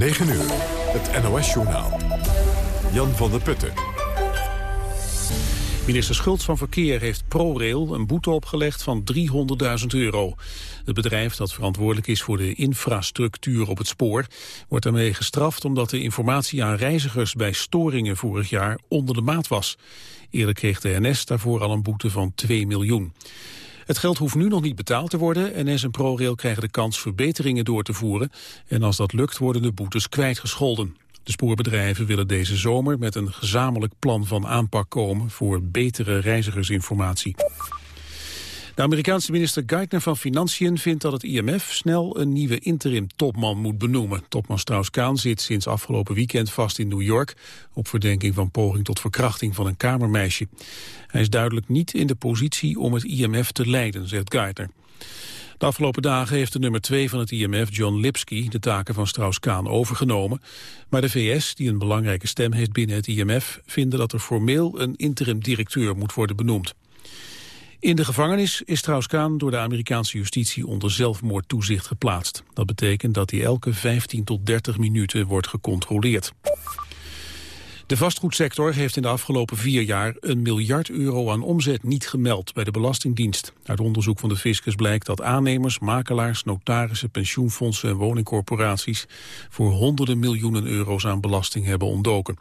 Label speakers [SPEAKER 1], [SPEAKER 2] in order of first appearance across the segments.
[SPEAKER 1] 9 uur, het NOS-journaal. Jan van der Putten.
[SPEAKER 2] Minister Schultz van Verkeer heeft ProRail een boete opgelegd van 300.000 euro. Het bedrijf dat verantwoordelijk is voor de infrastructuur op het spoor... wordt daarmee gestraft omdat de informatie aan reizigers bij storingen vorig jaar onder de maat was. Eerder kreeg de NS daarvoor al een boete van 2 miljoen. Het geld hoeft nu nog niet betaald te worden. NS en ProRail krijgen de kans verbeteringen door te voeren. En als dat lukt worden de boetes kwijtgescholden. De spoorbedrijven willen deze zomer met een gezamenlijk plan van aanpak komen voor betere reizigersinformatie. De Amerikaanse minister Geithner van Financiën vindt dat het IMF snel een nieuwe interim-topman moet benoemen. Topman Strauss-Kaan zit sinds afgelopen weekend vast in New York op verdenking van poging tot verkrachting van een kamermeisje. Hij is duidelijk niet in de positie om het IMF te leiden, zegt Geithner. De afgelopen dagen heeft de nummer 2 van het IMF, John Lipsky, de taken van Strauss-Kaan overgenomen. Maar de VS, die een belangrijke stem heeft binnen het IMF, vinden dat er formeel een interim-directeur moet worden benoemd. In de gevangenis is Strauss-Kaan door de Amerikaanse justitie onder zelfmoordtoezicht geplaatst. Dat betekent dat hij elke 15 tot 30 minuten wordt gecontroleerd. De vastgoedsector heeft in de afgelopen vier jaar een miljard euro aan omzet niet gemeld bij de Belastingdienst. Uit onderzoek van de Fiscus blijkt dat aannemers, makelaars, notarissen, pensioenfondsen en woningcorporaties voor honderden miljoenen euro's aan belasting hebben ontdoken.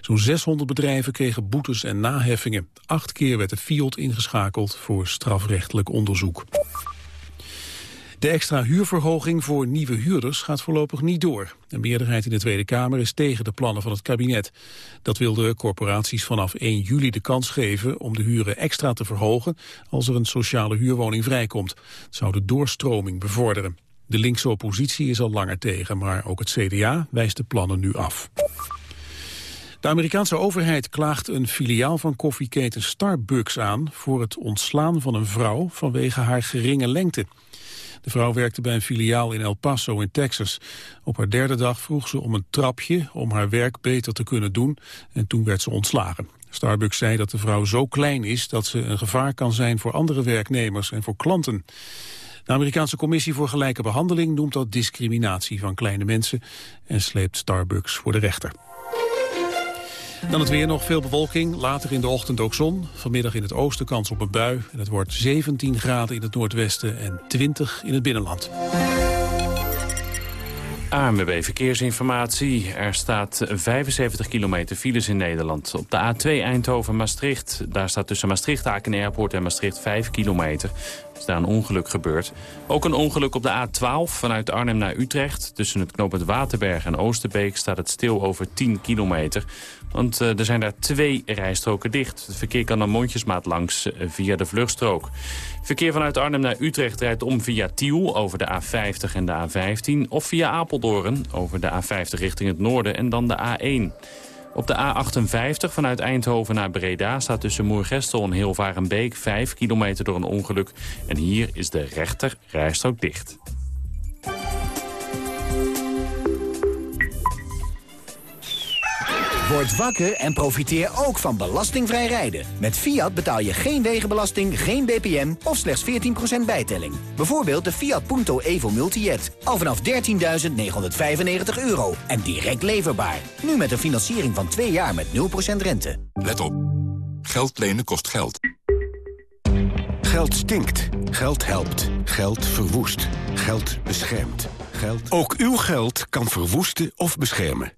[SPEAKER 2] Zo'n 600 bedrijven kregen boetes en naheffingen. Acht keer werd de FIOD ingeschakeld voor strafrechtelijk onderzoek. De extra huurverhoging voor nieuwe huurders gaat voorlopig niet door. Een meerderheid in de Tweede Kamer is tegen de plannen van het kabinet. Dat wil de corporaties vanaf 1 juli de kans geven om de huren extra te verhogen als er een sociale huurwoning vrijkomt. Het zou de doorstroming bevorderen. De linkse oppositie is al langer tegen, maar ook het CDA wijst de plannen nu af. De Amerikaanse overheid klaagt een filiaal van koffieketen Starbucks aan... voor het ontslaan van een vrouw vanwege haar geringe lengte. De vrouw werkte bij een filiaal in El Paso in Texas. Op haar derde dag vroeg ze om een trapje om haar werk beter te kunnen doen en toen werd ze ontslagen. Starbucks zei dat de vrouw zo klein is dat ze een gevaar kan zijn voor andere werknemers en voor klanten. De Amerikaanse Commissie voor Gelijke Behandeling noemt dat discriminatie van kleine mensen en sleept Starbucks voor de rechter. Dan het weer nog veel bewolking, later in de ochtend ook zon. Vanmiddag in het oosten kans op een bui. En het wordt 17 graden in het noordwesten en 20 in het binnenland.
[SPEAKER 3] ANWB Verkeersinformatie. Er staat 75 kilometer files in Nederland. Op de A2 Eindhoven-Maastricht. Daar staat tussen Maastricht-Aken Airport en Maastricht 5 kilometer is daar een ongeluk gebeurd. Ook een ongeluk op de A12 vanuit Arnhem naar Utrecht. Tussen het knooppunt Waterberg en Oosterbeek staat het stil over 10 kilometer. Want uh, er zijn daar twee rijstroken dicht. Het verkeer kan dan mondjesmaat langs uh, via de vluchtstrook. Verkeer vanuit Arnhem naar Utrecht rijdt om via Tiel over de A50 en de A15... of via Apeldoorn over de A50 richting het noorden en dan de A1. Op de A58 vanuit Eindhoven naar Breda staat tussen Moergestel en Hilvarenbeek 5 kilometer door een ongeluk. En hier is de rechter rijstrook dicht.
[SPEAKER 4] Word wakker en profiteer ook van belastingvrij rijden. Met Fiat betaal je geen wegenbelasting, geen BPM of slechts 14% bijtelling. Bijvoorbeeld de Fiat Punto Evo Multijet. Al vanaf 13.995 euro en direct leverbaar. Nu met een financiering van 2 jaar met 0% rente.
[SPEAKER 1] Let op. Geld lenen kost geld.
[SPEAKER 5] Geld stinkt. Geld helpt. Geld verwoest. Geld beschermt. Geld... Ook uw geld kan verwoesten of beschermen.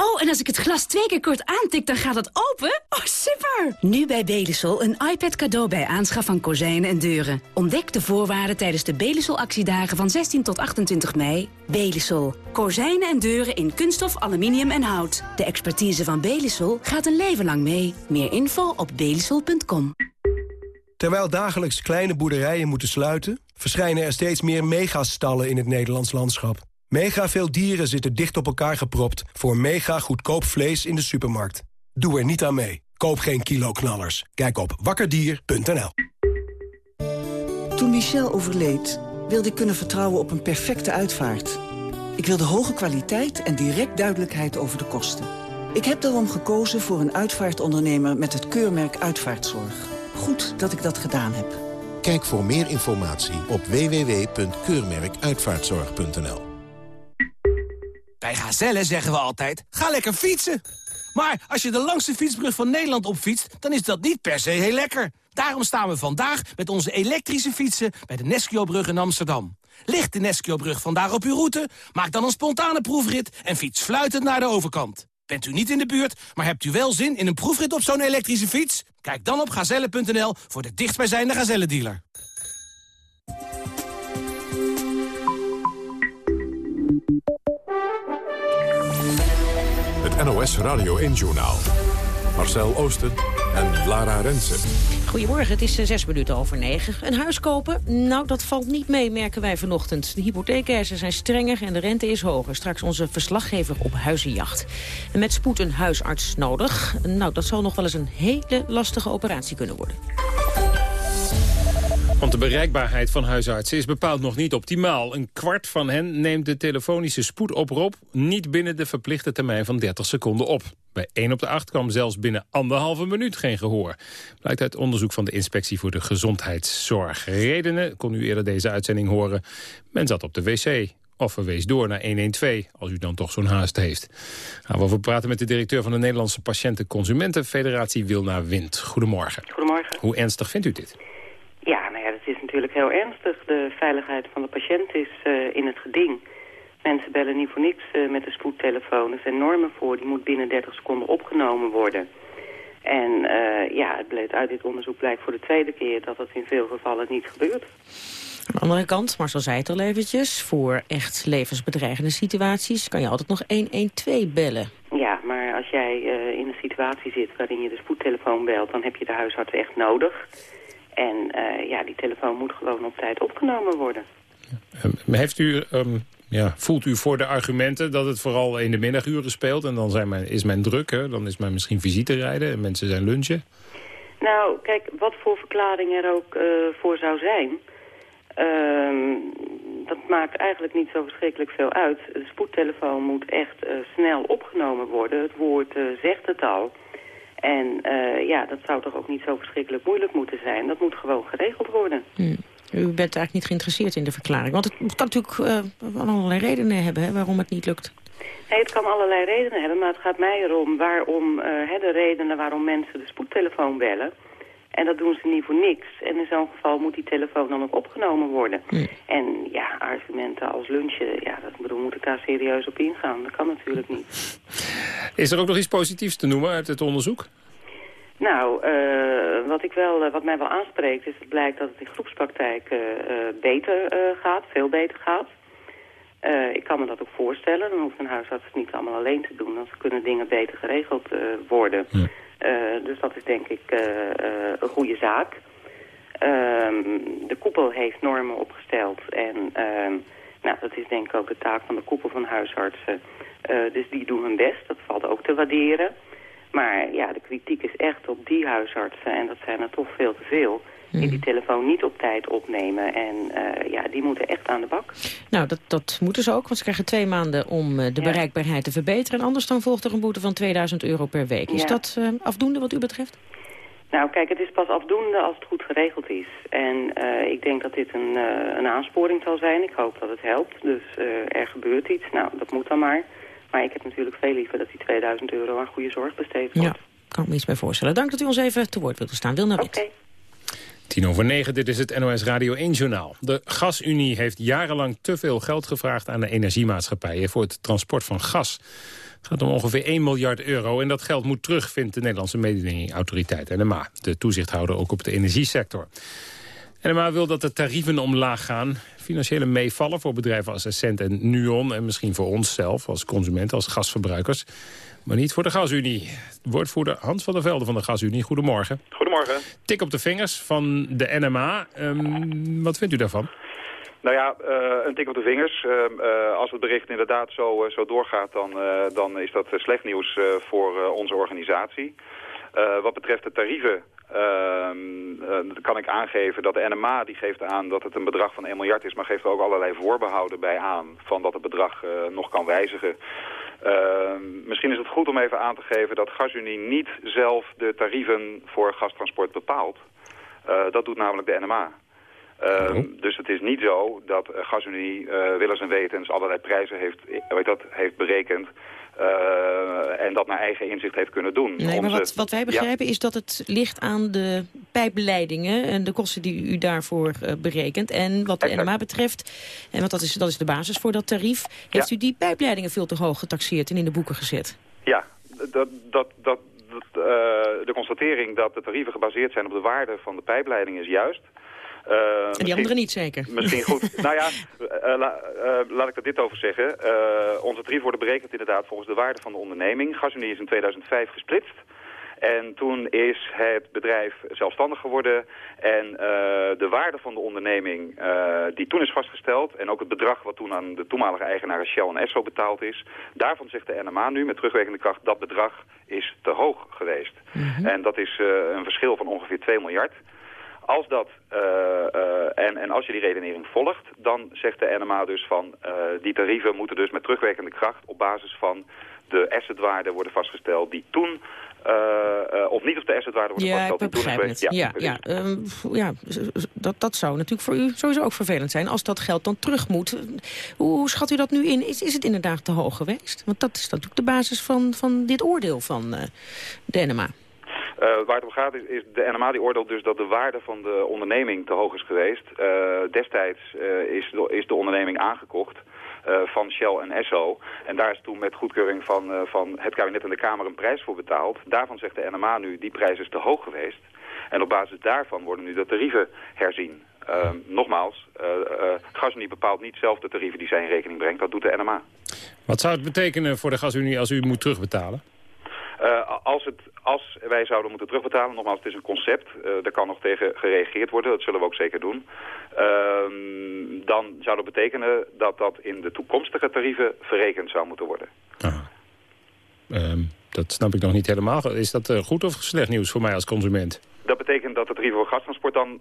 [SPEAKER 6] Oh, en als ik het glas twee keer kort aantik, dan gaat het open? Oh, super! Nu bij Belisol een iPad cadeau bij aanschaf van kozijnen en deuren. Ontdek de voorwaarden tijdens de Belisol-actiedagen van 16 tot 28 mei. Belisol. Kozijnen en deuren in kunststof, aluminium en hout. De expertise van Belisol gaat een leven lang mee. Meer info op belisol.com.
[SPEAKER 7] Terwijl dagelijks kleine boerderijen moeten sluiten... verschijnen er steeds meer megastallen in het Nederlands landschap. Mega veel dieren zitten dicht op elkaar gepropt... voor mega goedkoop vlees in de supermarkt. Doe er niet aan mee. Koop geen kiloknallers. Kijk op wakkerdier.nl
[SPEAKER 8] Toen Michel overleed wilde ik kunnen vertrouwen op een perfecte uitvaart. Ik wilde hoge kwaliteit en direct duidelijkheid over de kosten. Ik heb daarom gekozen voor een uitvaartondernemer met het keurmerk Uitvaartzorg. Goed dat ik dat gedaan heb.
[SPEAKER 9] Kijk voor meer informatie op www.keurmerkuitvaartzorg.nl
[SPEAKER 6] Bij Gazelle zeggen we altijd, ga lekker fietsen. Maar als je de langste fietsbrug van Nederland opfietst, dan is dat niet per se heel lekker. Daarom staan we vandaag met onze elektrische fietsen bij de Nesquio-brug in Amsterdam. Ligt de Nesquio-brug vandaag op uw route? Maak dan een spontane proefrit en fiets fluitend naar de overkant. Bent u niet in de buurt, maar hebt u wel zin in een proefrit op zo'n elektrische fiets? Kijk dan op gazelle.nl voor de dichtstbijzijnde Gazelle-dealer.
[SPEAKER 1] NOS Radio 1-journaal. Marcel Oosten en Lara Rensen.
[SPEAKER 10] Goedemorgen, het is eh, zes minuten over negen. Een huis kopen? Nou, dat valt niet mee, merken wij vanochtend. De hypotheekeisen zijn strenger en de rente is hoger. Straks onze verslaggever op huizenjacht. En met spoed een huisarts nodig. Nou, dat zal nog wel eens een hele lastige operatie kunnen worden.
[SPEAKER 11] Want de bereikbaarheid van huisartsen is bepaald nog niet optimaal. Een kwart van hen neemt de telefonische spoedoproep niet binnen de verplichte termijn van 30 seconden op. Bij 1 op de 8 kwam zelfs binnen anderhalve minuut geen gehoor. Blijkt uit onderzoek van de Inspectie voor de Gezondheidszorg. Redenen kon u eerder deze uitzending horen. Men zat op de wc of verwees door naar 112, als u dan toch zo'n haast heeft. Gaan we over praten met de directeur van de Nederlandse Patiënten Consumentenfederatie Wilna Wind. Goedemorgen.
[SPEAKER 12] Goedemorgen.
[SPEAKER 11] Hoe ernstig vindt u dit?
[SPEAKER 12] Ja, nou ja, dat is natuurlijk heel ernstig. De veiligheid van de patiënt is uh, in het geding. Mensen bellen niet voor niks uh, met de spoedtelefoon. Er zijn normen voor, die moet binnen 30 seconden opgenomen worden. En uh, ja, het bleek uit dit onderzoek blijkt voor de tweede keer dat dat in veel gevallen niet gebeurt.
[SPEAKER 10] Aan de andere kant, Marcel zei het al eventjes... voor echt levensbedreigende situaties kan je altijd nog 112 bellen.
[SPEAKER 12] Ja, maar als jij in een situatie zit waarin je de spoedtelefoon belt... dan heb je de huisarts echt nodig. En uh, ja, die telefoon moet gewoon op tijd opgenomen worden.
[SPEAKER 11] Um, heeft u, um, ja, voelt u voor de argumenten dat het vooral in de middaguren speelt... en dan zijn men, is men druk, hè? dan is men misschien visite rijden en mensen zijn lunchen?
[SPEAKER 12] Nou, kijk, wat voor verklaring er ook uh, voor zou zijn... Uh, dat maakt eigenlijk niet zo verschrikkelijk veel uit. De spoedtelefoon moet echt uh, snel opgenomen worden. Het woord zegt het al. En uh, ja, dat zou toch ook niet zo verschrikkelijk moeilijk moeten zijn. Dat moet gewoon geregeld worden.
[SPEAKER 10] Hmm. U bent eigenlijk niet geïnteresseerd in de verklaring. Want het kan natuurlijk uh, allerlei redenen hebben hè, waarom het niet lukt.
[SPEAKER 12] Nee, het kan allerlei redenen hebben, maar het gaat mij erom waarom uh, hè, de redenen waarom mensen de spoedtelefoon bellen. En dat doen ze niet voor niks. En in zo'n geval moet die telefoon dan ook opgenomen worden. En ja, argumenten als lunchen, ja, dat bedoel, moet ik daar serieus op ingaan. Dat kan natuurlijk niet.
[SPEAKER 11] Is er ook nog iets positiefs te noemen uit het onderzoek?
[SPEAKER 12] Nou, uh, wat, ik wel, uh, wat mij wel aanspreekt is het blijkt dat het in groepspraktijk uh, beter gaat, veel beter gaat. ik kan me dat ook voorstellen. Dan hoeft een huisarts het niet allemaal alleen te doen. Dan kunnen dingen beter geregeld worden.
[SPEAKER 11] Ja.
[SPEAKER 12] Uh, dus dat is denk ik uh, uh, een goede zaak. Ehm, de koepel heeft normen opgesteld en ehm, nou, dat is denk ik ook de taak van de koepel van huisartsen. dus die doen hun best, dat valt ook te waarderen. Maar ja, de kritiek is echt op die huisartsen en dat zijn er toch veel te veel die die telefoon niet op tijd opnemen. En uh, ja, die moeten echt aan de bak.
[SPEAKER 10] Nou, dat, dat moeten ze ook, want ze krijgen twee maanden om uh, de ja. bereikbaarheid te verbeteren. En anders dan volgt er een boete van 2000 euro per week. Is
[SPEAKER 12] ja.
[SPEAKER 10] dat uh, afdoende wat u betreft?
[SPEAKER 12] Nou, kijk, het is pas afdoende als het goed geregeld is. En ik denk dat dit een, een aansporing zal zijn. Ik hoop dat het helpt. Dus er gebeurt iets. Nou, dat moet dan maar. Maar ik heb natuurlijk veel liever dat die 2000 euro aan goede zorg besteed wordt.
[SPEAKER 10] Ja, kan ik me iets bij voorstellen. Dank dat u ons even te woord wilt staan. Wil naar
[SPEAKER 12] Oké. Okay.
[SPEAKER 11] Tien over negen, dit is het NOS Radio 1-journaal. De Gasunie heeft jarenlang te veel geld gevraagd aan de energiemaatschappijen... voor het transport van gas. Het gaat om ongeveer 1 miljard euro en dat geld moet terug... vindt de Nederlandse mededingingsautoriteit NMA, de toezichthouder ook op de energiesector. NMA wil dat de tarieven omlaag gaan. Financiële meevallen voor bedrijven als Essent en Nuon... en misschien voor ons zelf als consumenten, als gasverbruikers... Maar niet voor de Gasunie. Woordvoerder Hans van der Velde van de Gasunie. Goedemorgen.
[SPEAKER 13] Goedemorgen.
[SPEAKER 11] Tik op de vingers van de NMA. Um, wat vindt u daarvan?
[SPEAKER 13] Nou ja, uh, een tik op de vingers. Uh, uh, als het bericht inderdaad zo, zo doorgaat, dan, dan is dat slecht nieuws voor onze organisatie. wat betreft de tarieven Ehm, dan kan ik aangeven dat de NMA die geeft aan dat het een bedrag van 1 miljard is... maar geeft er ook allerlei voorbehouden bij aan van dat het bedrag nog kan wijzigen. Ehm, misschien is het goed om even aan te geven dat GasUnie niet zelf de tarieven voor gastransport bepaalt. dat doet namelijk de NMA. Ehm, oh. Dus het is niet zo dat GasUnie willens en wetens allerlei prijzen heeft, weet dat, heeft berekend... Uh, en dat naar eigen inzicht heeft kunnen doen.
[SPEAKER 10] Nee, maar wat, wat wij begrijpen is dat het ligt aan de pijpleidingen... en de kosten die u daarvoor berekent. En wat de NMA betreft, en want dat is, dat is de basis voor dat tarief... heeft u die pijpleidingen veel te hoog getaxeerd en in de boeken gezet?
[SPEAKER 13] Ja, dat, dat, dat, de constatering dat de tarieven gebaseerd zijn op de waarde van de pijpleiding is juist...
[SPEAKER 10] Uh, en die andere niet zeker?
[SPEAKER 13] Misschien goed. nou ja, uh, laat ik er dit over zeggen. onze drie worden berekend inderdaad volgens de waarde van de onderneming. GasUnie is in 2005 gesplitst. En toen is het bedrijf zelfstandig geworden. En uh, de waarde van de onderneming uh, die toen is vastgesteld... en ook het bedrag wat toen aan de toenmalige eigenaren Shell en Esso betaald is... daarvan zegt de NMA nu met terugwerkende kracht... dat bedrag is te hoog geweest. Mm -hmm. En dat is uh, een verschil van ongeveer 2 miljard... Als dat, uh, uh, en, en als je die redenering volgt, dan zegt de NMA dus van uh, die tarieven moeten dus met terugwerkende kracht op basis van de assetwaarde worden vastgesteld die toen of niet op de assetwaarde worden
[SPEAKER 10] ja,
[SPEAKER 13] vastgesteld.
[SPEAKER 10] die toen het. Ja, ja, ja, um, ja dat, dat zou natuurlijk voor u sowieso ook vervelend zijn als dat geld dan terug moet. Hoe, hoe schat u dat nu in? Is, is het inderdaad te hoog geweest? Want dat is natuurlijk de basis van, van dit oordeel van de NMA.
[SPEAKER 13] Uh, waar het om gaat is, is, de NMA die oordeelt dus dat de waarde van de onderneming te hoog is geweest. Uh, destijds uh, is, de, is de onderneming aangekocht. van Shell en Esso. En daar is toen met goedkeuring van, van het kabinet en de Kamer een prijs voor betaald. Daarvan zegt de NMA nu, die prijs is te hoog geweest. En op basis daarvan worden nu de tarieven herzien. nogmaals, GasUnie bepaalt niet zelf de tarieven die zij in rekening brengt. Dat doet de NMA.
[SPEAKER 11] Wat zou het betekenen voor de GasUnie als u moet terugbetalen?
[SPEAKER 13] Uh, als, het, als wij zouden moeten terugbetalen, nogmaals, het is een concept. Daar kan nog tegen gereageerd worden, dat zullen we ook zeker doen. Uh, dan zou dat betekenen dat dat in de toekomstige tarieven verrekend zou moeten worden.
[SPEAKER 11] Um, dat snap ik nog niet helemaal. Is dat eh, goed of slecht nieuws voor mij als consument?
[SPEAKER 13] Dat betekent dat de tarieven voor gastransport dan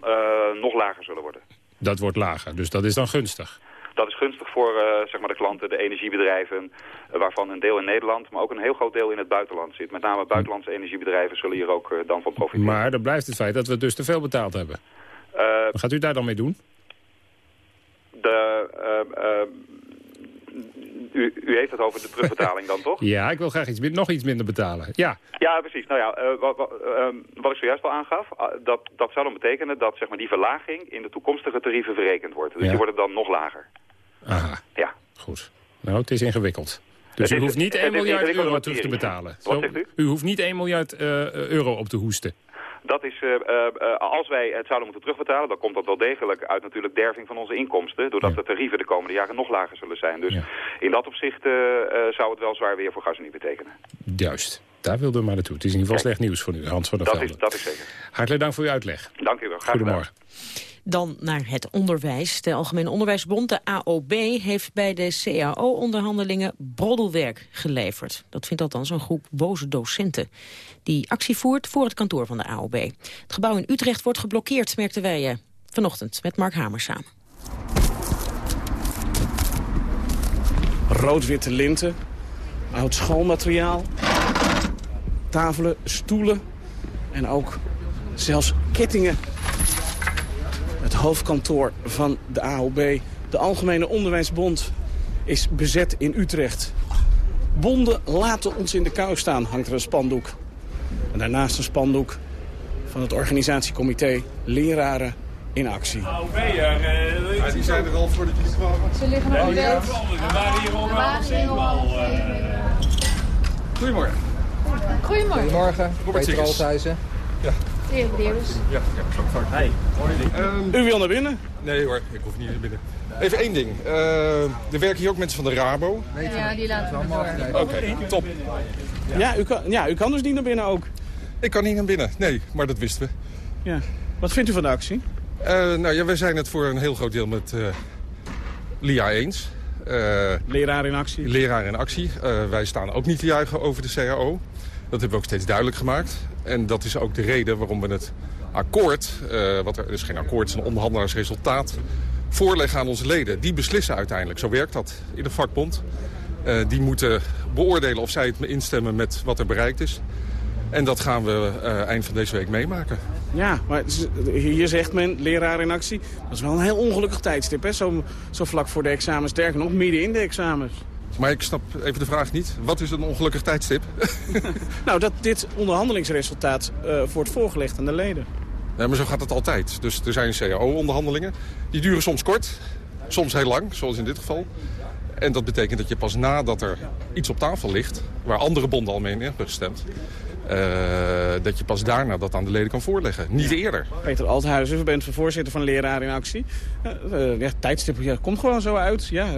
[SPEAKER 13] nog lager zullen worden.
[SPEAKER 11] Dat wordt lager, dus dat is dan gunstig?
[SPEAKER 13] Dat is gunstig voor uh, zeg maar de klanten, de energiebedrijven, uh, waarvan een deel in Nederland, maar ook een heel groot deel in het buitenland zit. Met name buitenlandse energiebedrijven zullen hier ook uh, dan van profiteren.
[SPEAKER 11] Maar dan blijft het feit dat we dus te veel betaald hebben. Wat gaat u daar dan mee doen?
[SPEAKER 13] De, u, u, heeft het over de terugbetaling dan, toch?
[SPEAKER 11] Ja, ik wil graag iets, nog iets minder betalen. Ja,
[SPEAKER 13] ja precies. Nou ja, wat, wat, wat, ik zojuist al aangaf, dat, dat zou dan betekenen dat zeg maar, die verlaging in de toekomstige tarieven verrekend wordt. Dus ja. die worden dan nog lager.
[SPEAKER 11] Aha.
[SPEAKER 13] Ja.
[SPEAKER 11] Goed. Nou, het is ingewikkeld. Dus u hoeft niet 1 miljard euro terug te betalen.
[SPEAKER 13] Wat zegt u?
[SPEAKER 11] U hoeft niet 1 miljard uh, euro op te hoesten.
[SPEAKER 13] Dat is, uh, uh, als wij het zouden moeten terugbetalen, dan komt dat wel degelijk uit natuurlijk derving van onze inkomsten. Doordat ja. de tarieven de komende jaren nog lager zullen zijn. Dus ja. in dat opzicht zou het wel zwaar weer voor GasUnie betekenen.
[SPEAKER 11] Juist. Daar wilden we maar naartoe. Het is in ieder geval slecht nieuws voor u, Hans van der
[SPEAKER 13] Velde. Dat is, dat is zeker.
[SPEAKER 11] Hartelijk dank voor uw uitleg.
[SPEAKER 13] Dank u wel. Graag
[SPEAKER 11] Goedemorgen.
[SPEAKER 10] Dan naar het onderwijs. De Algemene Onderwijsbond, de AOB, heeft bij de CAO-onderhandelingen broddelwerk geleverd. Dat vindt althans een groep boze docenten. Die actie voert voor het kantoor van de AOB. Het gebouw in Utrecht wordt geblokkeerd, merkten wij vanochtend met Mark Hamer samen.
[SPEAKER 14] Rood-witte linten, oud schoolmateriaal, tafelen, stoelen en ook zelfs kettingen het hoofdkantoor van de AOB, de Algemene Onderwijsbond, is bezet in Utrecht. Bonden laten ons in de kou staan, hangt er een spandoek. En daarnaast een spandoek van het organisatiecomité Leraren in Actie.
[SPEAKER 15] AOB'er, die zijn er al voordat jullie kwamen.
[SPEAKER 16] Ze liggen nog.
[SPEAKER 15] We waren hier al al. Goedemorgen.
[SPEAKER 16] Goedemorgen.
[SPEAKER 17] Goedemorgen. Peter Althuizen.
[SPEAKER 15] Ja.
[SPEAKER 16] Ja, ja.
[SPEAKER 15] Hey.
[SPEAKER 14] U wil naar binnen?
[SPEAKER 15] Nee hoor, ik hoef niet naar binnen. Even één ding. Uh, er werken hier ook mensen van de Rabo.
[SPEAKER 16] Ja, die laten we door.
[SPEAKER 15] Oké, okay, top.
[SPEAKER 14] Ja. Ja, u kan, ja, u kan dus niet naar binnen ook?
[SPEAKER 15] Ik kan niet naar binnen, nee, maar dat wisten we.
[SPEAKER 14] Ja. Wat vindt u van de actie?
[SPEAKER 15] Uh, nou ja, wij zijn het voor een heel groot deel met uh, LIA eens.
[SPEAKER 14] leraar in actie?
[SPEAKER 15] Leraar in actie. wij staan ook niet te juichen over de CAO. Dat hebben we ook steeds duidelijk gemaakt. En dat is ook de reden waarom we het akkoord, uh, wat er is geen akkoord, het is een onderhandelaarsresultaat, voorleggen aan onze leden. Die beslissen uiteindelijk, zo werkt dat in de vakbond. Uh, die moeten beoordelen of zij het instemmen met wat er bereikt is. En dat gaan we uh, eind van deze week meemaken.
[SPEAKER 14] Ja, maar hier zegt men, leraar in actie, dat is wel een heel ongelukkig tijdstip, hè? Zo, zo vlak voor de examens, sterker nog, midden in de examens.
[SPEAKER 15] Maar ik snap even de vraag niet. Wat is een ongelukkig tijdstip?
[SPEAKER 14] nou, dat dit onderhandelingsresultaat uh, wordt voorgelegd aan de leden.
[SPEAKER 15] Nee, maar zo gaat het altijd. Dus er zijn cao-onderhandelingen. Die duren soms kort, soms heel lang, zoals in dit geval. En dat betekent dat je pas nadat er iets op tafel ligt... waar andere bonden al mee in hebben gestemd... Uh, dat je pas daarna dat aan de leden kan voorleggen. Niet eerder.
[SPEAKER 14] Peter Althuizen, u bent voorzitter van Leraar in Actie. Uh, uh, ja, tijdstip ja, komt gewoon zo uit. Ja,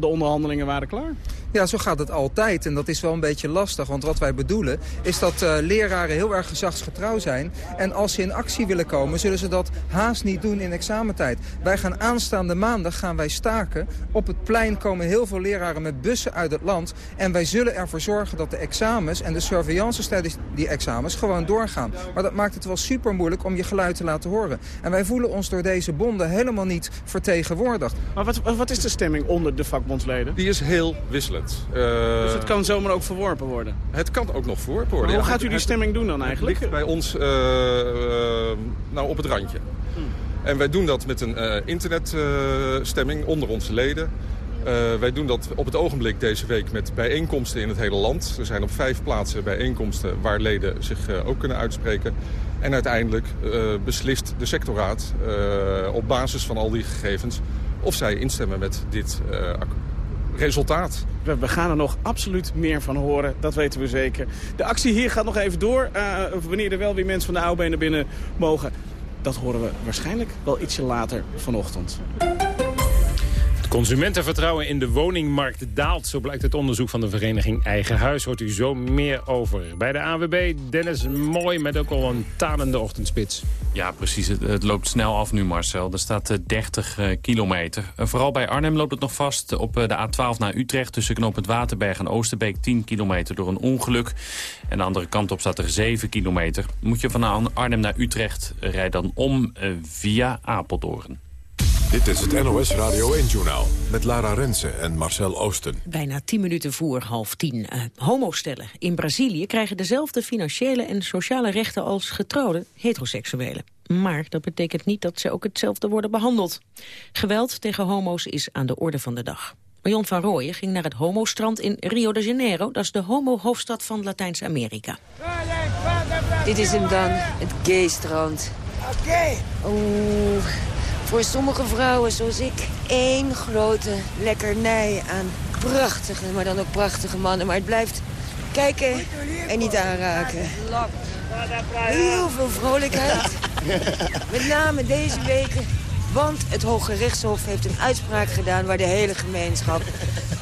[SPEAKER 14] de onderhandelingen waren klaar.
[SPEAKER 17] Ja, zo gaat het altijd. En dat is wel een beetje lastig. Want wat wij bedoelen is dat uh, leraren heel erg gezagsgetrouw zijn. En als ze in actie willen komen, zullen ze dat haast niet doen in examentijd. Wij gaan aanstaande maandag gaan wij staken. Op het plein komen heel veel leraren met bussen uit het land. En wij zullen ervoor zorgen dat de examens en de surveillance tijdens die examens gewoon doorgaan. Maar dat maakt het wel super moeilijk om je geluid te laten horen. En wij voelen ons door deze bonden helemaal niet vertegenwoordigd.
[SPEAKER 14] Maar wat, wat is de stemming onder de vakbondsleden?
[SPEAKER 15] Die is heel wisselend.
[SPEAKER 14] Uh, dus het kan zomaar ook verworpen worden?
[SPEAKER 15] Het kan ook nog verworpen worden.
[SPEAKER 14] Maar hoe gaat u die stemming doen dan eigenlijk?
[SPEAKER 15] Het ligt bij ons uh, uh, nou, op het randje. Hmm. En wij doen dat met een internetstemming onder onze leden. Uh, wij doen dat op het ogenblik deze week met bijeenkomsten in het hele land. Er zijn op vijf plaatsen bijeenkomsten waar leden zich uh, ook kunnen uitspreken. En uiteindelijk uh, beslist de sectorraad op basis van al die gegevens... of zij instemmen met dit resultaat.
[SPEAKER 14] We, gaan er nog absoluut meer van horen, dat weten we zeker. De actie hier gaat nog even door. wanneer er wel weer mensen van de AOB naar binnen mogen... dat horen we waarschijnlijk wel ietsje later vanochtend.
[SPEAKER 11] Consumentenvertrouwen in de woningmarkt daalt. Zo blijkt het onderzoek van de vereniging Eigen Huis. Hoort u zo meer over. Bij de AWB Dennis Mooi met ook al een tanende ochtendspits.
[SPEAKER 3] Ja, precies. Het, loopt snel af nu, Marcel. Er staat 30 uh, kilometer. Uh, vooral bij Arnhem loopt het nog vast. Op uh, de A12 naar Utrecht tussen knooppunt Waterberg en Oosterbeek 10 kilometer door een ongeluk. En de andere kant op staat er 7 kilometer. Moet je van Arnhem naar Utrecht, rijd dan om via Apeldoorn.
[SPEAKER 1] Dit is het NOS Radio 1-journaal met Lara Rensen en Marcel Oosten.
[SPEAKER 10] Bijna tien minuten voor half tien. Uh, homostellen in Brazilië krijgen dezelfde financiële en sociale rechten als getrouwde heteroseksuelen. Maar dat betekent niet dat ze ook hetzelfde worden behandeld. Geweld tegen homo's is aan de orde van de dag. Marion van Rooyen ging naar het homostrand in Rio de Janeiro. Dat is de homo-hoofdstad van Latijns-Amerika.
[SPEAKER 18] Dit is hem dan, het gay-strand. Oké. Oeh voor sommige vrouwen zoals ik één grote lekkernij aan prachtige, maar dan ook prachtige mannen. Maar het blijft kijken en niet aanraken. Heel veel vrolijkheid. Met name deze weken. Want het Hoge Rechtshof heeft een uitspraak gedaan... waar de hele gemeenschap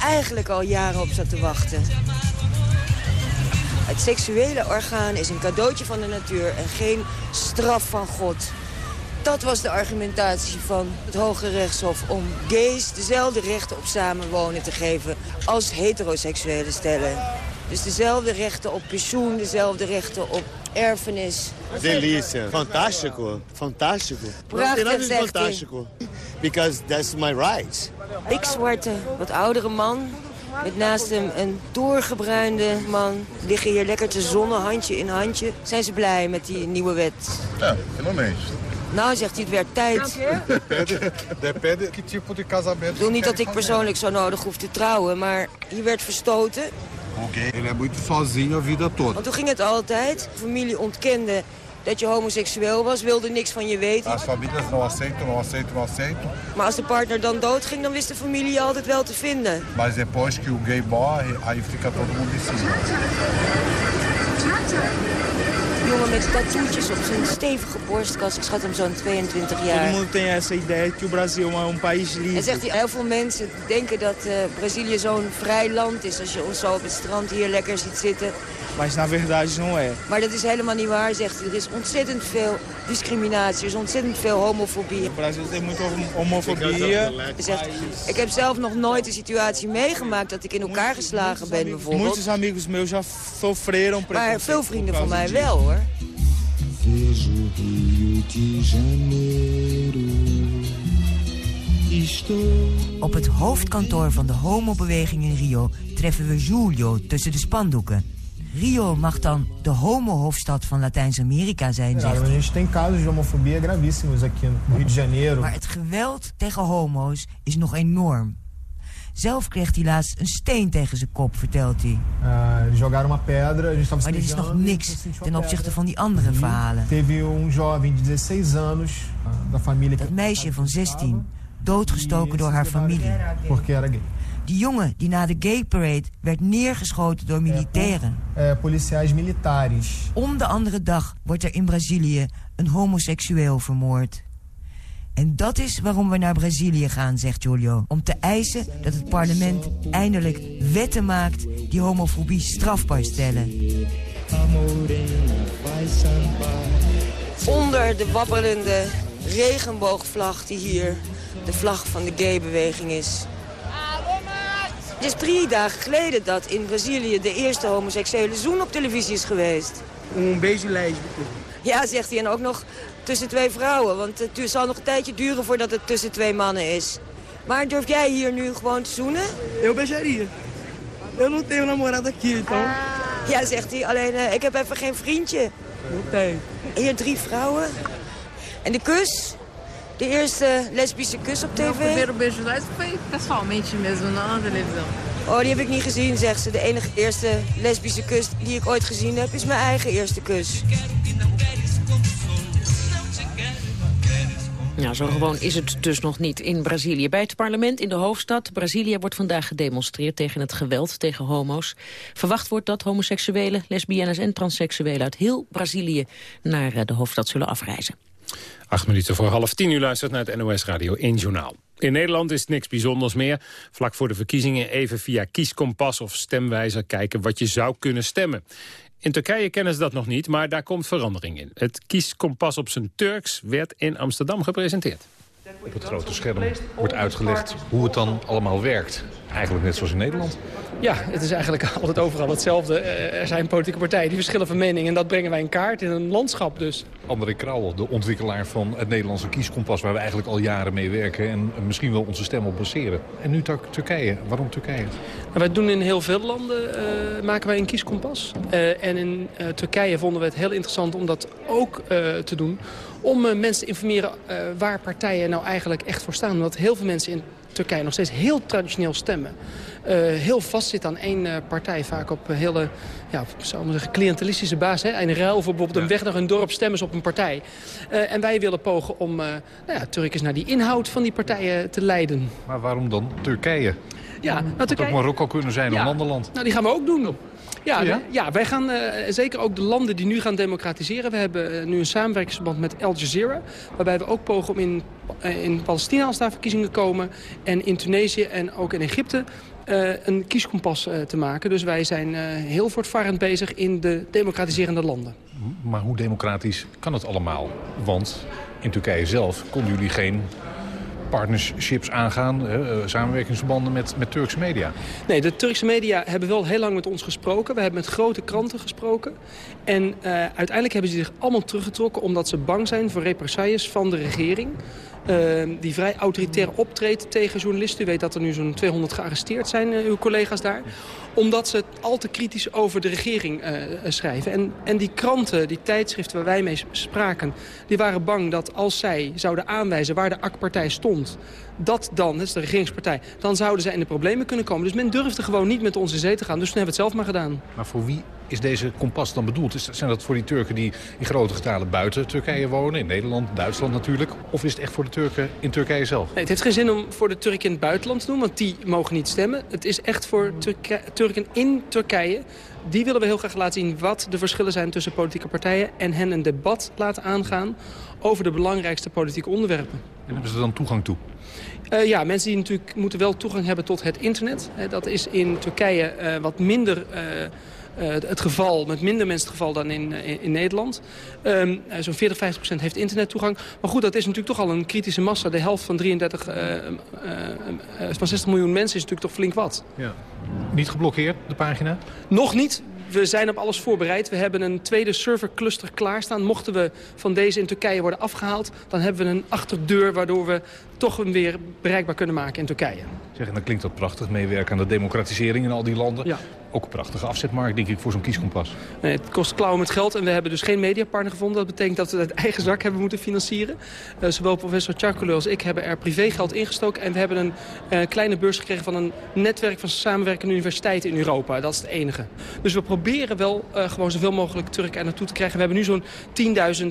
[SPEAKER 18] eigenlijk al jaren op zat te wachten. Het seksuele orgaan is een cadeautje van de natuur en geen straf van God. Dat was de argumentatie van het Hoge Rechtshof om gays dezelfde rechten op samenwonen te geven als heteroseksuele stellen. Dus dezelfde rechten op pensioen, dezelfde rechten op erfenis.
[SPEAKER 19] Delícia. Fantástico. Fantástico.
[SPEAKER 18] Prachtig,
[SPEAKER 19] fantástico. Because that's my rights.
[SPEAKER 18] Pikzwarte, wat oudere man. Met naast hem een doorgebruinde man. Liggen hier lekker te zonnen, handje in handje. Zijn ze blij met die nieuwe wet?
[SPEAKER 19] Ja, helemaal eens.
[SPEAKER 18] Nou, zegt hij, het werd tijd.
[SPEAKER 19] Depende que tipo de casamento.
[SPEAKER 18] Ik wil niet dat ik persoonlijk zo nodig hoef te trouwen, maar hier werd verstoten.
[SPEAKER 19] Oké, é muito sozinho a vida toda.
[SPEAKER 18] Want hoe ging het altijd? Familie ontkende dat je homoseksueel was, wilde niks van je weten.
[SPEAKER 19] Não aceitam, não aceitam, não aceitam.
[SPEAKER 18] Maar als de partner dan doodging, dan wist de familie je altijd wel te vinden.
[SPEAKER 19] Mas depois que o gay morre, aí fica todo mundo em cima
[SPEAKER 18] jongen met tattoetjes op zijn stevige borstkas. Ik schat hem zo'n 22 jaar.
[SPEAKER 20] É um.
[SPEAKER 18] En zegt hij, heel veel mensen denken dat uh, Brazilië zo'n vrij land is. Als je ons zo op het strand hier lekker ziet zitten.
[SPEAKER 20] Mas na verdade não é.
[SPEAKER 18] Maar dat is helemaal niet waar, zegt hij. Er is ontzettend veel discriminatie, er is ontzettend veel homofobie.
[SPEAKER 20] In Brazil tem muita homofobie.
[SPEAKER 18] Hij zegt, ik heb zelf nog nooit een situatie meegemaakt dat ik in elkaar geslagen ben bijvoorbeeld.
[SPEAKER 20] Muitos amigos meus já sofreram
[SPEAKER 18] Maar veel vrienden van mij wel hoor.
[SPEAKER 21] Vejo Rio de Janeiro.
[SPEAKER 22] Op het hoofdkantoor van de homobeweging in Rio treffen we Julio tussen de spandoeken. Rio mag dan de homo-hoofdstad van Latijns-Amerika zijn, zegt hij.
[SPEAKER 23] tem casos de homofobia gravíssimos aqui no Rio de Janeiro.
[SPEAKER 22] Maar het geweld tegen homo's is nog enorm. Zelf kreeg hij laatst een steen tegen zijn kop, vertelt hij.
[SPEAKER 23] Eles jogaram uma pedra, a gente estava
[SPEAKER 22] Maar dit is nog niks ten opzichte van die andere verhalen.
[SPEAKER 23] Teve um jovem de 16 anos ah, da família
[SPEAKER 22] Dat meisje van 16, doodgestoken door haar familie.
[SPEAKER 23] porque era gay.
[SPEAKER 22] Die jongen die na de gay parade werd neergeschoten door militairen.
[SPEAKER 23] Eh, policiais militares.
[SPEAKER 22] Om de andere dag wordt er in Brazilië een homoseksueel vermoord. En dat is waarom we naar Brazilië gaan, zegt Julio. Om te eisen dat het parlement eindelijk wetten maakt die homofobie strafbaar stellen.
[SPEAKER 18] Onder de wapperende regenboogvlag die hier de vlag van de gaybeweging is. Het is drie dagen geleden dat in Brazilië de eerste homoseksuele zoen op televisie is geweest.
[SPEAKER 24] Een beetje lésbico.
[SPEAKER 18] Ja, zegt hij. En ook nog tussen twee vrouwen. Want het zal nog een tijdje duren voordat het tussen twee mannen is. Maar durf jij hier nu gewoon te zoenen?
[SPEAKER 24] Eu beijaria. Eu não tenho namorada aqui, então...
[SPEAKER 18] Ja, zegt hij. Alleen, eh, ik heb even geen vriendje.
[SPEAKER 24] Oké.
[SPEAKER 18] Hier drie vrouwen. En de kus? De eerste lesbische kus op tv?
[SPEAKER 16] primeiro beijo isso foi pessoalmente mesmo, na televisão.
[SPEAKER 18] Oh, die heb ik niet gezien, zegt ze. De enige eerste lesbische kus die ik ooit gezien heb, is mijn eigen eerste kus.
[SPEAKER 10] Ja, zo gewoon is het dus nog niet in Brazilië. Bij het parlement in de hoofdstad Brazilië wordt vandaag gedemonstreerd tegen het geweld tegen homo's. Verwacht wordt dat homoseksuelen, lesbiennes en transseksuelen uit heel Brazilië naar eh, de hoofdstad zullen afreizen.
[SPEAKER 11] Acht minuten voor half tien u luistert naar het NOS Radio 1 Journaal. In Nederland is het niks bijzonders meer. Vlak voor de verkiezingen even via kieskompas of stemwijzer kijken wat je zou kunnen stemmen. In Turkije kennen ze dat nog niet, maar daar komt verandering in. Het kieskompas op zijn Turks werd in Amsterdam gepresenteerd.
[SPEAKER 25] Op het grote scherm wordt uitgelegd hoe het dan allemaal werkt. Eigenlijk net zoals in Nederland.
[SPEAKER 26] Ja, het is eigenlijk altijd overal hetzelfde. Eh, Er zijn politieke partijen die verschillen van mening en dat brengen wij in kaart in een landschap dus.
[SPEAKER 25] André Krauwel, de ontwikkelaar van het Nederlandse kieskompas... waar we eigenlijk al jaren mee werken en misschien wel onze stem op baseren. En nu Tur- Turkije. Waarom Turkije?
[SPEAKER 26] En wij doen in heel veel landen, eh, maken wij een kieskompas. Eh, en in Turkije vonden we het heel interessant om dat ook te doen. Om mensen te informeren waar partijen nou eigenlijk echt voor staan. Omdat heel veel mensen in Turkije nog steeds heel traditioneel stemmen. Eh, heel vast zit aan één eh, partij. Vaak op een hele, ja, zou maar zeggen, cliëntelistische basis. Hè? In ruil voor bijvoorbeeld een weg naar een dorp stemmen ze op een partij. Eh, en wij willen pogen om nou ja, Turkers naar die inhoud van die partijen te leiden.
[SPEAKER 25] Maar waarom dan Turkije?
[SPEAKER 26] Ja, nou,
[SPEAKER 25] Het had ook
[SPEAKER 26] Turkije-
[SPEAKER 25] Marokko kunnen zijn of
[SPEAKER 26] Ja.
[SPEAKER 25] een ander land.
[SPEAKER 26] Nou, die gaan we ook doen. Ja,
[SPEAKER 25] ja?
[SPEAKER 26] wij- ja, wij gaan eh, zeker ook de landen die nu gaan democratiseren. We hebben eh, nu een samenwerkingsverband met Al Jazeera. Waarbij we ook pogen om in, eh, in Palestina, als daar verkiezingen komen... en in Tunesië en ook in Egypte een kieskompas te maken. Dus wij zijn heel voortvarend bezig in de democratiserende landen.
[SPEAKER 25] Maar hoe democratisch kan het allemaal? Want in Turkije zelf konden jullie geen partnerships aangaan... eh, samenwerkingsverbanden met, met Turkse media.
[SPEAKER 26] Nee, de Turkse media hebben wel heel lang met ons gesproken. We hebben met grote kranten gesproken. En eh, uiteindelijk hebben ze zich allemaal teruggetrokken... omdat ze bang zijn voor represailles van de regering. eh, die vrij autoritair optreedt tegen journalisten. U weet dat er nu zo'n 200 gearresteerd zijn, eh, uw collega's daar. Omdat ze al te kritisch over de regering eh, schrijven. En, en die kranten, die tijdschriften waar wij mee spraken... die waren bang dat als zij zouden aanwijzen waar de AK-partij stond... dat dan, dat is de regeringspartij, dan zouden zij in de problemen kunnen komen. Dus men durfde gewoon niet met in zee te gaan. Dus toen hebben we het zelf maar gedaan.
[SPEAKER 25] Maar voor wie is deze kompas dan bedoeld? Is, zijn dat voor die Turken die in grote getalen buiten Turkije wonen? In Nederland, Duitsland natuurlijk? Of is het echt voor de Turken in Turkije zelf?
[SPEAKER 26] Nee, het heeft geen zin om voor de Turken in het buitenland te doen, want die mogen niet stemmen. Het is echt voor Turke- Turken in Turkije. Die willen we heel graag laten zien wat de verschillen zijn tussen politieke partijen... en hen een debat laten aangaan over de belangrijkste politieke onderwerpen.
[SPEAKER 25] En hebben ze dan toegang toe?
[SPEAKER 26] Eh, ja, mensen die natuurlijk moeten wel toegang hebben tot het internet. Eh, dat is in Turkije eh, wat minder het geval, met minder mensen het geval dan in, eh, in Nederland. Ehm, eh, Zo'n 40, 50 procent heeft internettoegang. Maar goed, dat is natuurlijk toch al een kritische massa. De helft van 33, eh, eh, eh, van 60 miljoen mensen is natuurlijk toch flink wat.
[SPEAKER 25] Ja. Niet geblokkeerd, de pagina?
[SPEAKER 26] Nog niet. we zijn op alles voorbereid. We hebben een tweede servercluster klaarstaan. Mochten we van deze in Turkije worden afgehaald... dan hebben we een achterdeur waardoor we toch hem weer bereikbaar kunnen maken in Turkije.
[SPEAKER 25] Zeg, en dan klinkt dat prachtig, meewerken aan de democratisering in al die landen.
[SPEAKER 26] Ja.
[SPEAKER 25] Ook een prachtige afzetmarkt, denk ik, voor zo'n kieskompas.
[SPEAKER 26] Nee, het kost klauwen met geld en we hebben dus geen mediapartner gevonden. Dat betekent dat we het uit eigen zak hebben moeten financieren. Uh, zowel professor Tjarkulu als ik hebben er privégeld ingestoken. En we hebben een uh, kleine beurs gekregen van een netwerk van samenwerkende universiteiten in Europa. Dat is het enige. Dus we proberen wel uh, gewoon zoveel mogelijk Turken er naartoe te krijgen. We hebben nu zo'n 10.000,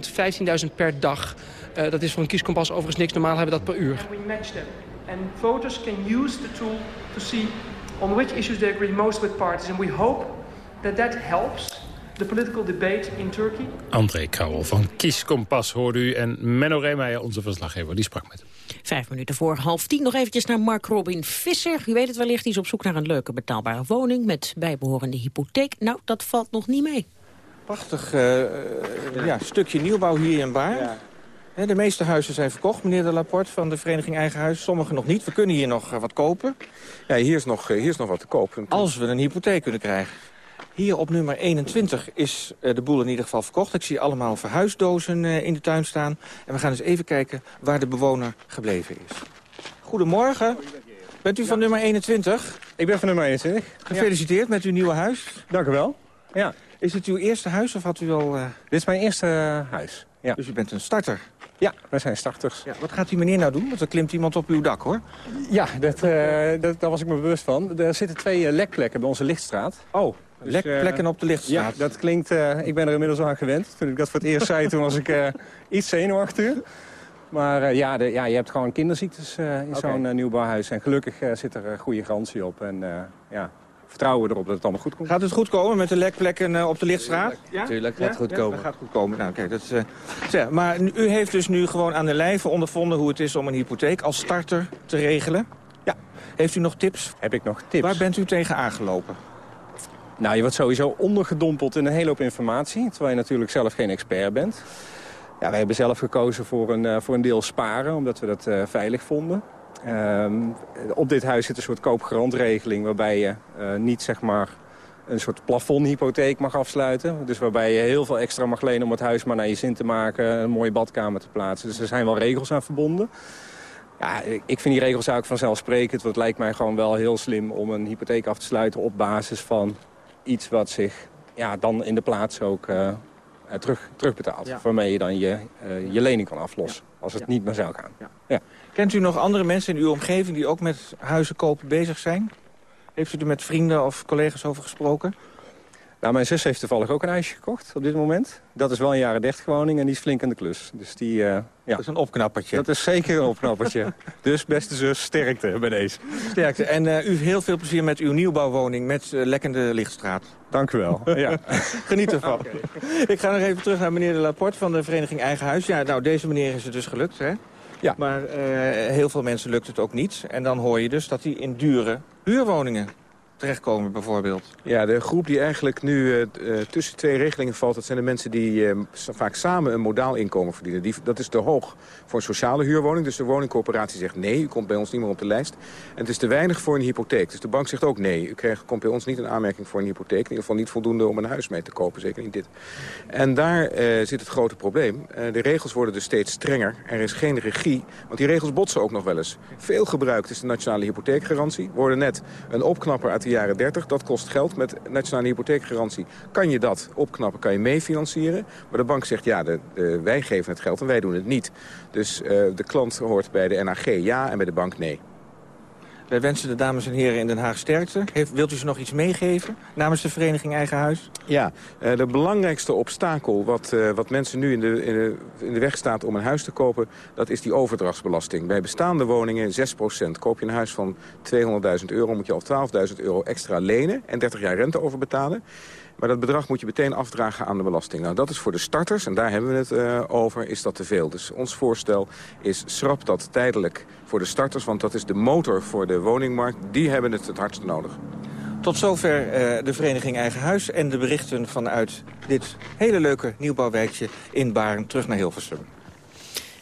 [SPEAKER 26] 15.000 per dag. Uh, dat is voor een kieskompas overigens niks. Normaal hebben we dat per uur. And we match them. And voters can use the tool to see on which issues they agree most with parties. And we hope that that helps the political debate in Turkey.
[SPEAKER 11] André Krauwel van Kieskompas hoorde u. En Menno Reemeijer, onze verslaggever, die sprak met hem.
[SPEAKER 10] Vijf minuten voor half tien. Nog eventjes naar Mark Robin Visser. U weet het wellicht, hij is op zoek naar een leuke betaalbare woning... met bijbehorende hypotheek. Nou, dat valt nog niet mee.
[SPEAKER 27] Prachtig uh, ja, stukje nieuwbouw hier in Baar. Ja. De meeste huizen zijn verkocht, meneer de Laporte van de Vereniging Eigen Huis. Sommige nog niet. We kunnen hier nog wat kopen.
[SPEAKER 28] Ja, hier is nog, hier is nog wat te kopen.
[SPEAKER 27] Als we een hypotheek kunnen krijgen. Hier op nummer 21 is de boel in ieder geval verkocht. Ik zie allemaal verhuisdozen in de tuin staan. En we gaan eens even kijken waar de bewoner gebleven is. Goedemorgen. Bent u van nummer 21?
[SPEAKER 29] Ik ben van nummer 21.
[SPEAKER 27] Gefeliciteerd ja. met uw nieuwe huis.
[SPEAKER 29] Dank u wel. Ja.
[SPEAKER 27] Is het uw eerste huis of had u al... Uh...
[SPEAKER 29] Dit is mijn eerste uh, huis. Ja.
[SPEAKER 27] Dus u bent een starter?
[SPEAKER 29] Ja, wij zijn starters.
[SPEAKER 27] Ja, wat gaat die meneer nou doen? Want er klimt iemand op uw dak, hoor.
[SPEAKER 29] Ja, dat, uh, dat, daar was ik me bewust van. Er zitten twee lekplekken bij onze lichtstraat.
[SPEAKER 27] Oh, dus, lekplekken op de lichtstraat.
[SPEAKER 29] Ja, dat klinkt... ik ben er inmiddels aan gewend. Toen ik dat voor het eerst zei, toen was ik iets zenuwachtig. Maar ja, de, ja, je hebt gewoon kinderziektes in okay. zo'n nieuwbouwhuis. En gelukkig zit er goede garantie op. En ja, vertrouwen erop dat het allemaal goed komt.
[SPEAKER 27] Gaat het goed komen met de lekplekken uh, op de Lichtstraat?
[SPEAKER 29] Ja, tuurlijk. Gaat het goed komen.
[SPEAKER 27] Ja, gaat goed komen. Nou, kijk, dat is, uh, zeg, maar u heeft dus nu gewoon aan de lijve ondervonden hoe het is om een hypotheek als starter te regelen.
[SPEAKER 29] Ja.
[SPEAKER 27] Heeft u nog tips?
[SPEAKER 29] Heb ik nog tips.
[SPEAKER 27] Waar bent u tegen aangelopen?
[SPEAKER 29] Nou, je wordt sowieso ondergedompeld in een hele hoop informatie, terwijl je natuurlijk zelf geen expert bent. Ja, wij hebben zelf gekozen voor een, uh, voor een deel sparen, omdat we dat uh, veilig vonden. Um, op dit huis zit een soort koopgarantregeling waarbij je uh, niet zeg maar een soort plafondhypotheek mag afsluiten. Dus waarbij je heel veel extra mag lenen om het huis maar naar je zin te maken, een mooie badkamer te plaatsen. Dus er zijn wel regels aan verbonden. Ja, ik vind die regels eigenlijk vanzelfsprekend, want het lijkt mij gewoon wel heel slim om een hypotheek af te sluiten op basis van iets wat zich ja, dan in de plaats ook uh, terug, terugbetaalt. Ja. Waarmee je dan je, uh, je lening kan aflossen, ja. als het niet meer zou gaan. Ja.
[SPEAKER 27] Kent u nog andere mensen in uw omgeving die ook met huizen kopen bezig zijn? Heeft u er met vrienden of collega's over gesproken?
[SPEAKER 29] Nou, mijn zus heeft toevallig ook een huisje gekocht op dit moment. Dat is wel een jaren 30 woning en die is flink aan de klus. Dus die, uh, ja.
[SPEAKER 27] Dat is een opknappertje.
[SPEAKER 29] Dat is zeker een opknappertje. dus beste zus, sterkte bij deze.
[SPEAKER 27] Sterkte. En uh, u heel veel plezier met uw nieuwbouwwoning met uh, lekkende lichtstraat.
[SPEAKER 29] Dank u wel. Ja.
[SPEAKER 27] Geniet ervan. Okay. Ik ga nog even terug naar meneer de Laporte van de Vereniging Eigen Huis. Ja, nou, deze meneer is het dus gelukt, hè?
[SPEAKER 29] Ja.
[SPEAKER 27] Maar uh, heel veel mensen lukt het ook niet. En dan hoor je dus dat die in dure huurwoningen terechtkomen bijvoorbeeld.
[SPEAKER 28] Ja, de groep die eigenlijk nu uh, tussen twee regelingen valt... dat zijn de mensen die uh, vaak samen een modaal inkomen verdienen. Die, dat is te hoog voor een sociale huurwoning. Dus de woningcorporatie zegt nee, u komt bij ons niet meer op de lijst. En het is te weinig voor een hypotheek. Dus de bank zegt ook nee, u krijgt, komt bij ons niet een aanmerking voor een hypotheek. In ieder geval niet voldoende om een huis mee te kopen, zeker niet dit. En daar zit het grote probleem. de regels worden dus steeds strenger. Er is geen regie, want die regels botsen ook nog wel eens. Veel gebruikt is de nationale hypotheekgarantie. We hoorden net een opknapper uit jaren 30. Dat kost geld. Met nationale hypotheekgarantie kan je dat opknappen, kan je meefinancieren. Maar de bank zegt, ja, de, wij geven het geld en wij doen het niet. Dus uh, de klant hoort bij de NAG ja en bij de bank nee.
[SPEAKER 27] Wij wensen de dames en heren in Den Haag sterkte. Heeft, wilt u ze nog iets meegeven namens de vereniging Eigen Huis?
[SPEAKER 28] Ja, uh, de belangrijkste obstakel wat, uh, wat mensen nu in de, in, de, in de weg staat om een huis te kopen... dat is die overdrachtsbelasting. Bij bestaande woningen 6% Koop je een huis van 200.000 euro, moet je al 12.000 euro extra lenen... en 30 jaar rente over betalen. Maar dat bedrag moet je meteen afdragen aan de belasting. Nou, dat is voor de starters, en daar hebben we het uh, over, is dat te veel. Dus ons voorstel is schrap dat tijdelijk voor de starters... want dat is de motor voor de woningmarkt. Die hebben het het hardst nodig.
[SPEAKER 27] Tot zover uh, de vereniging Eigen Huis en de berichten vanuit dit hele leuke nieuwbouwwijkje in Baren terug naar Hilversum.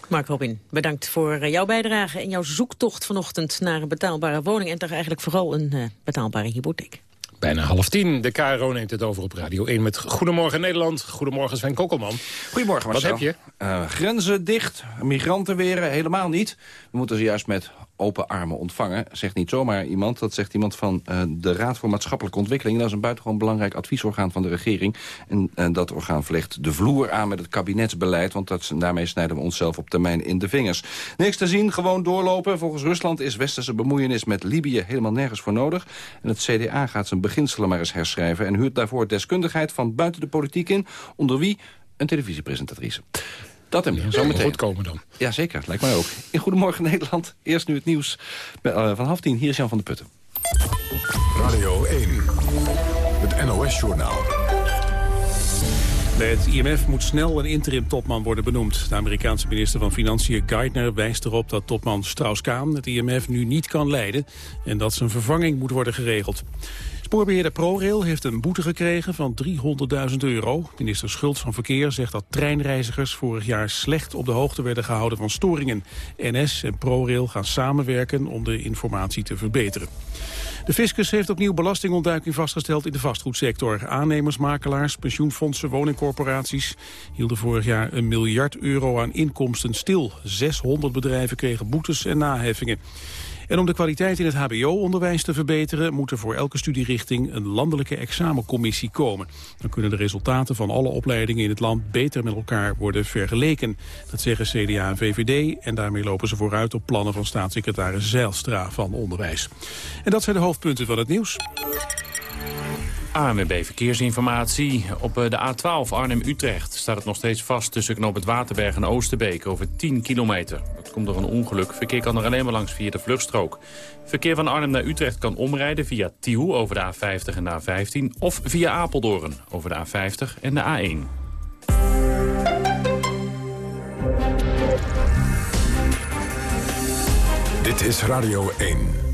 [SPEAKER 10] Mark Robin, bedankt voor jouw bijdrage en jouw zoektocht vanochtend naar een betaalbare woning... en toch eigenlijk vooral een uh, betaalbare hypotheek.
[SPEAKER 11] Bijna half tien. De KRO neemt het over op Radio 1 met Goedemorgen Nederland. Goedemorgen Sven Kokkelman.
[SPEAKER 30] Goedemorgen Marcel.
[SPEAKER 11] Wat heb je?
[SPEAKER 30] Uh, grenzen dicht, migranten weren, helemaal niet. We moeten ze juist met open armen ontvangen. Zegt niet zomaar iemand, dat zegt iemand van uh, de Raad voor Maatschappelijke Ontwikkeling. Dat is een buitengewoon belangrijk adviesorgaan van de regering. En uh, dat orgaan vleegt de vloer aan met het kabinetsbeleid... want dat, daarmee snijden we onszelf op termijn in de vingers. Niks te zien, gewoon doorlopen. Volgens Rusland is westerse bemoeienis met Libië helemaal nergens voor nodig. En het CDA gaat zijn beginselen maar eens herschrijven... en huurt daarvoor deskundigheid van buiten de politiek in... onder wie een televisiepresentatrice. Dat en meer, zometeen.
[SPEAKER 11] goed komen dan.
[SPEAKER 30] Jazeker, lijkt mij ook. In Goedemorgen Nederland, eerst nu het nieuws uh, van half tien. Hier is Jan van der Putten.
[SPEAKER 5] Radio 1, het NOS-journaal.
[SPEAKER 2] Bij het IMF moet snel een interim-topman worden benoemd. De Amerikaanse minister van Financiën Geithner wijst erop dat topman Strauss-Kaan het IMF nu niet kan leiden en dat zijn vervanging moet worden geregeld. Spoorbeheerder ProRail heeft een boete gekregen van 300.000 euro. Minister Schultz van Verkeer zegt dat treinreizigers vorig jaar slecht op de hoogte werden gehouden van storingen. NS en ProRail gaan samenwerken om de informatie te verbeteren. De fiscus heeft opnieuw belastingontduiking vastgesteld in de vastgoedsector. Aannemers, makelaars, pensioenfondsen, woningcorporaties hielden vorig jaar een miljard euro aan inkomsten stil. 600 bedrijven kregen boetes en naheffingen. En om de kwaliteit in het hbo-onderwijs te verbeteren... moet er voor elke studierichting een landelijke examencommissie komen. Dan kunnen de resultaten van alle opleidingen in het land... beter met elkaar worden vergeleken. Dat zeggen CDA en VVD en daarmee lopen ze vooruit... op plannen van staatssecretaris Zeilstra van Onderwijs. En dat zijn de hoofdpunten van het nieuws.
[SPEAKER 3] ANWB Verkeersinformatie. Op eh, de A12 Arnhem-Utrecht staat het nog steeds vast... tussen knoop het Waterberg en Oosterbeek over 10 kilometer. Dat komt door een ongeluk. Verkeer kan er alleen maar langs via de vluchtstrook. Verkeer van Arnhem naar Utrecht kan omrijden via Tiel over de A50 en de A15... of via Apeldoorn over de A50 en de A1.
[SPEAKER 5] Dit is Radio 1.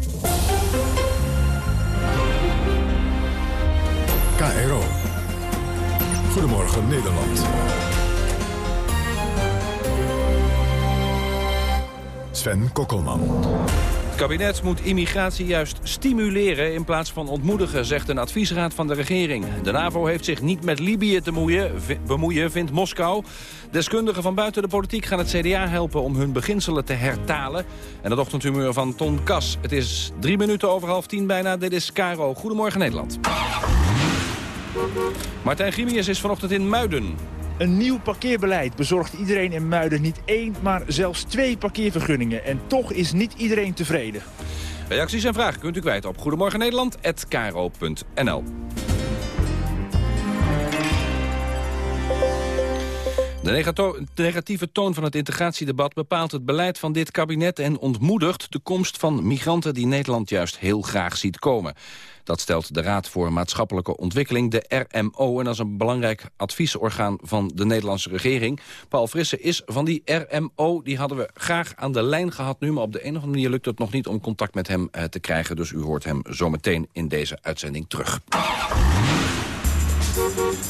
[SPEAKER 5] Goedemorgen Nederland. Sven Kokkelman.
[SPEAKER 30] Het kabinet moet immigratie juist stimuleren in plaats van ontmoedigen, zegt een adviesraad van de regering. De NAVO heeft zich niet met Libië te moeien, bemoeien, vindt Moskou. Deskundigen van buiten de politiek gaan het CDA helpen om hun beginselen te hertalen. En het ochtendhumeur van Ton Kas. Het is drie minuten over half tien bijna. Dit is Caro. Goedemorgen Nederland. Martijn Grimius is vanochtend in Muiden.
[SPEAKER 26] Een nieuw parkeerbeleid bezorgt iedereen in Muiden niet één, maar zelfs twee parkeervergunningen. En toch is niet iedereen tevreden.
[SPEAKER 30] Reacties en vragen kunt u kwijt op goedemorgennederland.nl. De negatieve toon van het integratiedebat bepaalt het beleid van dit kabinet... en ontmoedigt de komst van migranten die Nederland juist heel graag ziet komen. Dat stelt de Raad voor Maatschappelijke Ontwikkeling, de RMO. En dat is een belangrijk adviesorgaan van de Nederlandse regering. Paul Frisse is van die RMO. Die hadden we graag aan de lijn gehad nu. Maar op de een of andere manier lukt het nog niet om contact met hem eh, te krijgen. Dus u hoort hem zometeen in deze uitzending terug.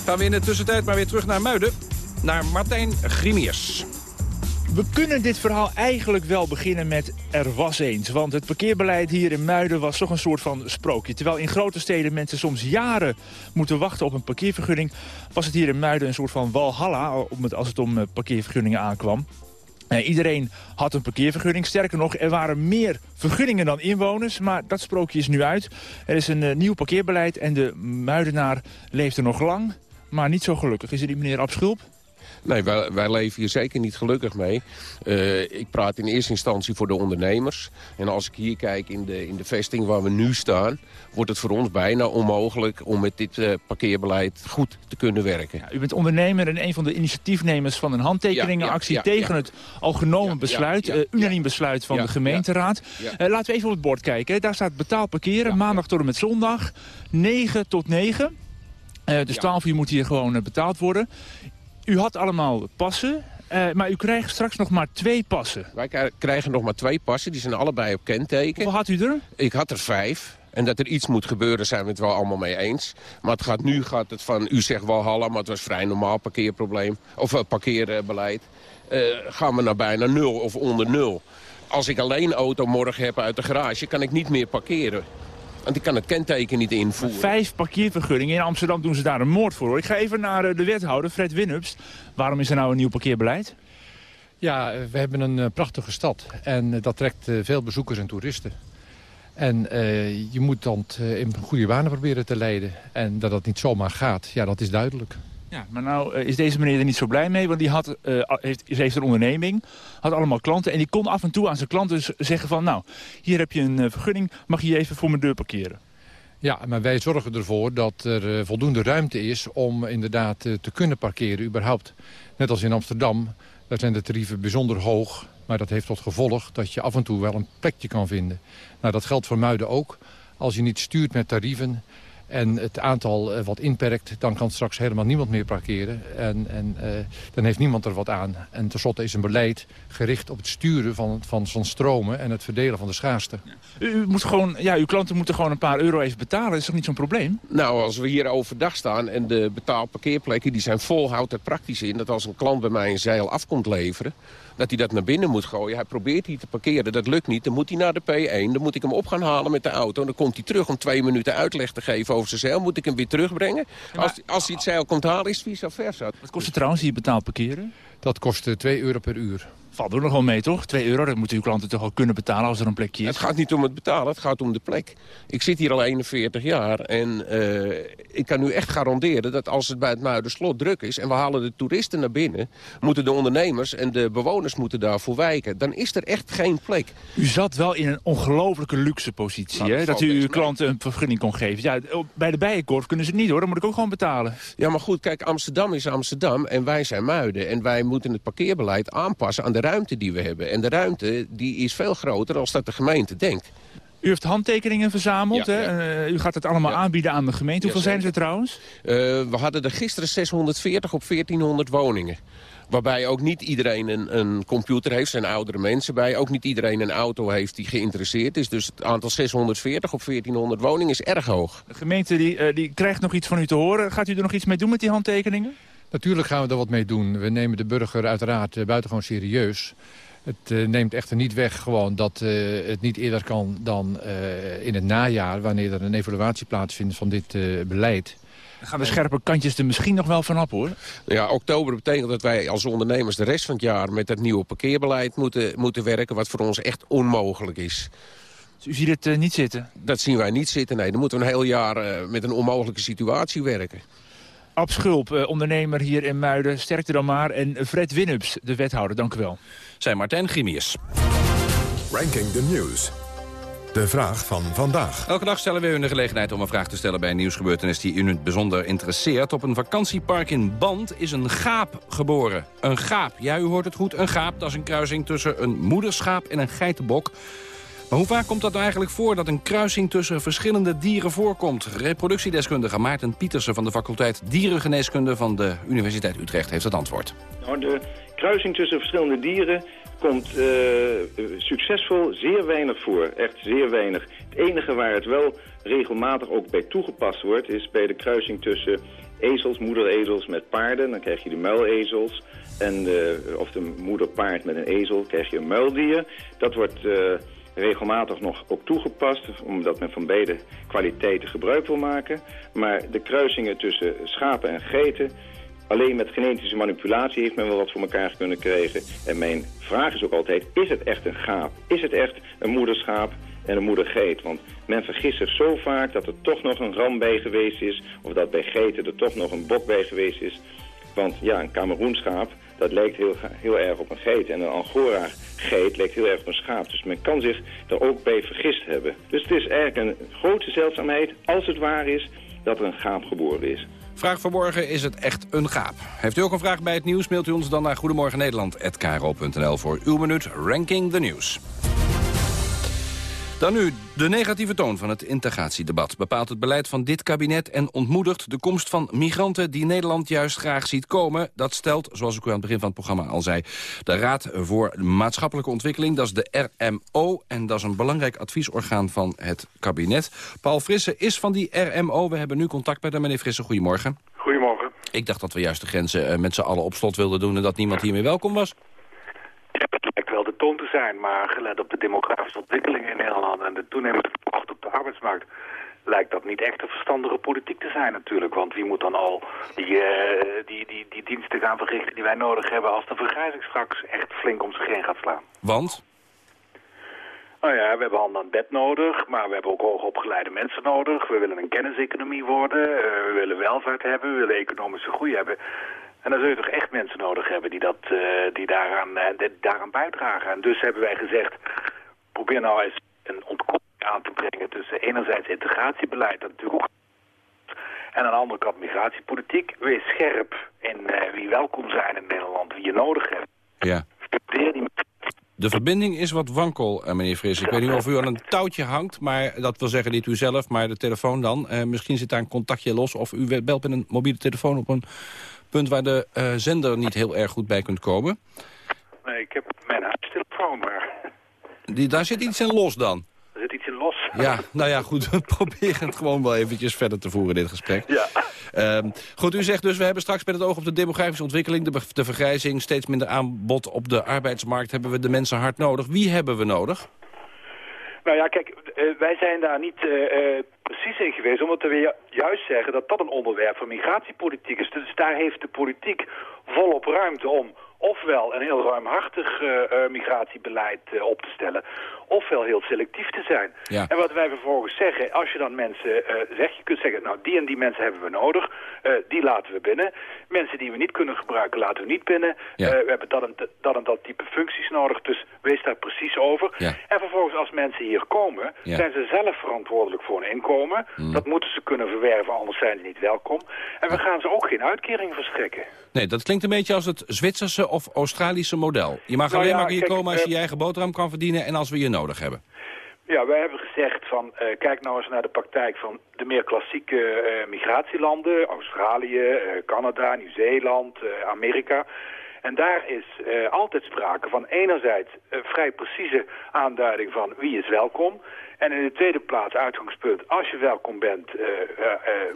[SPEAKER 30] Gaan we in de tussentijd maar weer terug naar Muiden. Naar Martijn Grimiers.
[SPEAKER 26] We kunnen dit verhaal eigenlijk wel beginnen met er was eens. Want het parkeerbeleid hier in Muiden was toch een soort van sprookje. Terwijl in grote steden mensen soms jaren moeten wachten op een parkeervergunning... was het hier in Muiden een soort van walhalla als het om eh, parkeervergunningen aankwam. Eh, iedereen had een parkeervergunning. Sterker nog, er waren meer vergunningen dan inwoners. Maar dat sprookje is nu uit. Er is een uh, nieuw parkeerbeleid en de Muidenaar leeft er nog lang. Maar niet zo gelukkig. Is er die meneer Abschulp?
[SPEAKER 31] Nee, wij, wij, leven hier zeker niet gelukkig mee. Uh, ik praat in eerste instantie voor de ondernemers. En als ik hier kijk in de, in de vesting waar we nu staan... wordt het voor ons bijna onmogelijk om met dit uh, parkeerbeleid goed te kunnen werken.
[SPEAKER 26] Ja, u bent ondernemer en een van de initiatiefnemers van een handtekeningenactie... Ja, ja, tegen het al genomen besluit, uh, unaniem besluit van de gemeenteraad. laten we even op het bord kijken. Daar staat betaald parkeren, maandag tot en met zondag, 9 tot 9... Uh, dus 12 uur moet hier gewoon betaald worden. U had allemaal passen, uh, maar u krijgt straks nog maar twee passen.
[SPEAKER 31] Wij krijgen nog maar twee passen, die zijn allebei op kenteken.
[SPEAKER 26] Hoeveel had u er?
[SPEAKER 31] Ik had er vijf. En dat er iets moet gebeuren zijn we het wel allemaal mee eens. Maar het gaat, nu gaat het van, u zegt Walhalla, maar het was vrij normaal parkeerprobleem. Of uh, parkeerbeleid. Uh, gaan we naar bijna nul of onder nul. Als ik alleen auto morgen heb uit de garage, kan ik niet meer parkeren. Want ik kan het kenteken niet invoeren.
[SPEAKER 26] Vijf parkeervergunningen. In Amsterdam doen ze daar een moord voor. hoor. Ik ga even naar eh, de wethouder, Fred Winnups. Waarom is er nou een nieuw parkeerbeleid?
[SPEAKER 17] Ja, eh, we hebben een eh, prachtige stad en dat trekt veel bezoekers en toeristen. En eh, je moet dan in goede banen proberen te leiden. En dat dat niet zomaar gaat, ja, dat is duidelijk.
[SPEAKER 26] Ja, maar nou eh, is deze meneer er niet zo blij mee, want die had, eh, heeft, heeft een onderneming, had allemaal klanten en die kon af en toe aan zijn klanten zeggen van, nou, hier heb je een eh, vergunning, mag je even voor mijn deur parkeren?
[SPEAKER 17] Ja, maar wij zorgen ervoor dat er voldoende ruimte is om inderdaad te kunnen parkeren überhaupt. Net als in Amsterdam, daar zijn de tarieven bijzonder hoog. Maar dat heeft tot gevolg dat je af en toe wel een plekje kan vinden. Nou, dat geldt voor Muiden ook. Als je niet stuurt met tarieven en het aantal eh, wat inperkt... dan kan straks helemaal niemand meer parkeren. En, en eh, dan heeft niemand er wat aan. En tenslotte is een beleid gericht op het sturen van, van, van stromen... en het verdelen van de schaarste.
[SPEAKER 26] U, u moet gewoon, ja, uw klanten moeten gewoon een paar euro even betalen, dat is toch niet zo'n probleem?
[SPEAKER 31] Nou, als we hier overdag staan en de betaalparkeerplekken die zijn vol, houdt het praktisch in dat als een klant bij mij een zeil af komt leveren, dat hij dat naar binnen moet gooien. Hij probeert hier te parkeren, dat lukt niet. Dan moet hij naar de P1, dan moet ik hem op gaan halen met de auto. Dan komt hij terug om twee minuten uitleg te geven over zijn zeil. Moet ik hem weer terugbrengen. Als, als hij het zeil komt halen, is het vice versa.
[SPEAKER 26] Wat kost het trouwens hier betaald parkeren?
[SPEAKER 17] Dat kost eh, 2 euro per uur.
[SPEAKER 26] Valt er nog wel mee, toch? 2 euro, dat moeten uw klanten toch wel kunnen betalen als er een plekje is?
[SPEAKER 31] Het gaat niet om het betalen, het gaat om de plek. Ik zit hier al 41 jaar en eh, ik kan nu echt garanderen dat als het bij het Muiderslot druk is... en we halen de toeristen naar binnen, moeten de ondernemers en de bewoners moeten daarvoor wijken. Dan is er echt geen plek.
[SPEAKER 26] U zat wel in een ongelofelijke luxe positie,
[SPEAKER 31] Nou,
[SPEAKER 26] hè?
[SPEAKER 31] dat
[SPEAKER 26] Dat
[SPEAKER 31] valt
[SPEAKER 26] u uw klanten een vergunning kon geven. Ja, bij de Bijenkorf kunnen ze het niet, hoor. Dan moet ik ook gewoon betalen.
[SPEAKER 31] Ja, maar goed, kijk, Amsterdam is Amsterdam en wij zijn Muiden. En wij moeten het parkeerbeleid aanpassen aan de ruimte die we hebben. En de ruimte die is veel groter dan dat de gemeente denkt.
[SPEAKER 26] U heeft handtekeningen verzameld,
[SPEAKER 31] Ja,
[SPEAKER 26] hè?
[SPEAKER 31] ja.
[SPEAKER 26] Eh, u gaat het allemaal aanbieden aan de gemeente. Hoeveel zijn er trouwens?
[SPEAKER 31] Eh, we hadden er gisteren 640 op 1400 woningen. Waarbij ook niet iedereen een, een computer heeft, zijn oudere mensen bij. Ook niet iedereen een auto heeft die geïnteresseerd is. Dus het aantal 640 op 1400 woningen is erg hoog.
[SPEAKER 26] De gemeente die, eh, die krijgt nog iets van u te horen. Gaat u er nog iets mee doen met die handtekeningen?
[SPEAKER 17] Natuurlijk gaan we er wat mee doen. We nemen de burger uiteraard eh, buitengewoon serieus. Het eh, neemt echter niet weg gewoon dat eh, het niet eerder kan dan eh, in het najaar... wanneer er een evaluatie plaatsvindt van dit eh, beleid.
[SPEAKER 26] Dan gaan de scherpe kantjes er misschien nog wel vanaf, hoor.
[SPEAKER 31] Ja, oktober betekent dat wij als ondernemers de rest van het jaar... met dat nieuwe parkeerbeleid moeten, moeten werken... wat voor ons echt onmogelijk is.
[SPEAKER 26] Dus u ziet het niet zitten?
[SPEAKER 31] Dat zien wij niet zitten, nee. Dan moeten we een heel jaar eh, met een onmogelijke situatie werken.
[SPEAKER 26] Ab Schulp, eh, ondernemer hier in Muiden. Sterkte dan maar. En Fred Winnups, de wethouder. Dank u wel.
[SPEAKER 30] Zijn Martijn Grimius.
[SPEAKER 5] Ranking the News. De vraag van vandaag.
[SPEAKER 30] Elke dag stellen we u de gelegenheid om een vraag te stellen bij een nieuwsgebeurtenis die u in het bijzonder interesseert. Op een vakantiepark in Band is een gaap geboren. Een gaap, ja u hoort het goed, een gaap. Dat is een kruising tussen een moederschaap en een geitenbok. Maar hoe vaak komt dat nou eigenlijk voor dat een kruising tussen verschillende dieren voorkomt? Reproductiedeskundige Maarten Pietersen van de faculteit Dierengeneeskunde van de Universiteit Utrecht heeft het antwoord.
[SPEAKER 32] Nou, de kruising tussen verschillende dieren komt eh, succesvol zeer weinig voor. Echt zeer weinig. Het enige waar het wel regelmatig ook bij toegepast wordt... is bij de kruising tussen ezels, moederezels met paarden. Dan krijg je de muilezels. En of de moederpaard met een ezel krijg je een muildier. Dat wordt... eh, regelmatig nog ook toegepast, omdat men van beide kwaliteiten gebruik wil maken. Maar de kruisingen tussen schapen en geiten, alleen met genetische manipulatie heeft men wel wat voor elkaar kunnen krijgen. En mijn vraag is ook altijd, is het echt een gaap? Is het echt een moederschaap en een moedergeit? Want men vergist zich zo vaak dat er toch nog een ram bij geweest is, of dat bij geiten er toch nog een bok bij geweest is. Want ja, een Cameroenschaap, dat lijkt heel, heel erg op een geit. En een Angora-geit lijkt heel erg op een schaap. Dus men kan zich er ook bij vergist hebben. Dus het is eigenlijk een grote zeldzaamheid, als het waar is, dat er een gaap geboren is.
[SPEAKER 30] Vraag verborgen, is het echt een gaap? Heeft u ook een vraag bij het nieuws, mailt u ons dan naar goedemorgennederland.kro.nl voor uw minuut Ranking the News. Dan nu de negatieve toon van het integratiedebat. Bepaalt het beleid van dit kabinet en ontmoedigt de komst van migranten... die Nederland juist graag ziet komen. Dat stelt, zoals ik u aan het begin van het programma al zei... de Raad voor Maatschappelijke Ontwikkeling, dat is de RMO... en dat is een belangrijk adviesorgaan van het kabinet. Paul Frisse is van die RMO. We hebben nu contact met hem. Meneer Frisse, goedemorgen.
[SPEAKER 33] Goedemorgen.
[SPEAKER 30] Ik dacht dat we juist de grenzen eh, met z'n allen op slot wilden doen... en dat niemand hiermee welkom was.
[SPEAKER 33] Te zijn, maar gelet op de demografische ontwikkelingen in Nederland en de toenemende vraag op de arbeidsmarkt, lijkt dat niet echt een verstandige politiek te zijn natuurlijk. Want wie moet dan al die, eh, die, die, die diensten gaan verrichten die wij nodig hebben... als de vergrijzing straks echt flink om zich heen gaat slaan?
[SPEAKER 30] Want?
[SPEAKER 33] Nou ja, we hebben handen aan bed nodig, maar we hebben ook hoogopgeleide mensen nodig. We willen een kenniseconomie worden, eh, we willen welvaart hebben, we willen economische groei hebben. En dan zul je toch echt mensen nodig hebben die, dat, eh, die daaraan, uh, daaraan bijdragen. En dus hebben wij gezegd, probeer nou eens een ontkoppeling aan te brengen tussen enerzijds integratiebeleid, dat natuurlijk ook... En aan de andere kant migratiepolitiek. Wees scherp in wie welkom zijn in Nederland, wie je nodig hebt.
[SPEAKER 30] Ja. De verbinding is wat wankel, eh, meneer Fris. Ik weet niet of u aan een touwtje hangt, maar dat wil zeggen niet u zelf, maar de telefoon dan. Uh, misschien zit daar een contactje los of u belt met een mobiele telefoon op een punt waar de uh, zender niet heel erg goed bij kunt komen.
[SPEAKER 33] Nee, ik heb mijn huistelefoon, maar...
[SPEAKER 30] Die, daar zit iets in los dan?
[SPEAKER 33] Er zit iets in los.
[SPEAKER 30] Ja, nou ja, goed, we proberen het gewoon wel eventjes verder te voeren, dit gesprek.
[SPEAKER 33] Ja.
[SPEAKER 30] Um, goed, u zegt dus, we hebben straks met het oog op de demografische ontwikkeling... de, de vergrijzing, steeds minder aanbod op de arbeidsmarkt... hebben we de mensen hard nodig. Wie hebben we nodig?
[SPEAKER 33] Nou ja, kijk, uh, wij zijn daar niet uh, uh, precies in geweest... omdat we juist zeggen dat dat een onderwerp van migratiepolitiek is. Dus daar heeft de politiek volop ruimte om ofwel een heel ruimhartig migratiebeleid op te stellen, ofwel heel selectief te zijn.
[SPEAKER 30] Ja.
[SPEAKER 33] En wat wij vervolgens zeggen, als je dan mensen zegt, je kunt zeggen, nou die en die mensen hebben we nodig, die laten we binnen. Mensen die we niet kunnen gebruiken, laten we niet binnen.
[SPEAKER 30] Ja.
[SPEAKER 33] we hebben dat en, dat en dat type functies nodig, dus wees daar precies over.
[SPEAKER 30] Ja.
[SPEAKER 33] En vervolgens als mensen hier komen, zijn ze zelf verantwoordelijk voor hun inkomen.
[SPEAKER 30] Mm.
[SPEAKER 33] Dat moeten ze kunnen verwerven, anders zijn ze niet welkom. En we gaan ze ook geen uitkering verstrekken.
[SPEAKER 30] Nee, dat klinkt een beetje als het Zwitserse of Australische model. Je mag
[SPEAKER 33] Nou
[SPEAKER 30] alleen maar hier
[SPEAKER 33] kijk,
[SPEAKER 30] komen als je
[SPEAKER 33] eh,
[SPEAKER 30] je eigen boterham kan verdienen... en als we je nodig hebben.
[SPEAKER 33] Ja, wij hebben gezegd van eh, kijk nou eens naar de praktijk van de meer klassieke eh, migratielanden. Australië, eh, Canada, Nieuw-Zeeland, Amerika. En daar is altijd sprake van enerzijds vrij precieze aanduiding van wie is welkom. En in de tweede plaats uitgangspunt, als je welkom bent,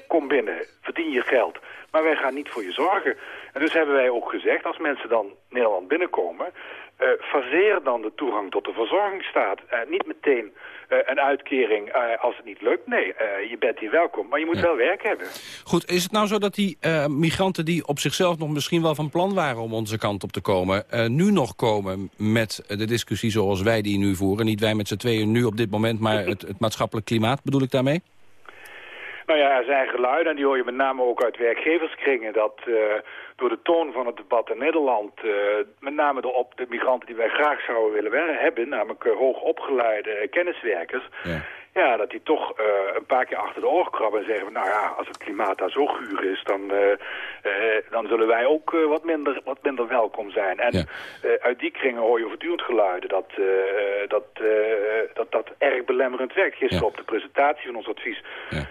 [SPEAKER 33] kom binnen, verdien je geld. Maar wij gaan niet voor je zorgen. En dus hebben wij ook gezegd, als mensen dan Nederland binnenkomen... faseer dan de toegang tot de verzorgingsstaat. Eh, niet meteen eh, een uitkering als het niet lukt. Nee, je bent hier welkom, maar je moet wel werk hebben.
[SPEAKER 30] Goed, is het nou zo dat die migranten die op zichzelf nog misschien wel van plan waren... om onze kant op te komen, nu nog komen met de discussie zoals wij die nu voeren? Niet wij met z'n tweeën nu op dit moment, maar het, het maatschappelijk klimaat bedoel ik daarmee?
[SPEAKER 33] Nou ja, er zijn geluiden, en die hoor je met name ook uit werkgeverskringen... dat door de toon van het debat in Nederland... eh, met name de, op de migranten die wij graag zouden willen hebben... namelijk uh, hoogopgeleide kenniswerkers...
[SPEAKER 30] Ja.
[SPEAKER 33] Ja, dat die toch uh, een paar keer achter de oren krabben en zeggen... nou ja, als het klimaat daar zo guur is, dan, dan zullen wij ook wat, minder, wat minder welkom zijn. En
[SPEAKER 30] Ja.
[SPEAKER 33] uit die kringen hoor je voortdurend geluiden dat dat, dat dat erg belemmerend werkt. Gisteren
[SPEAKER 30] Ja.
[SPEAKER 33] op de presentatie van ons advies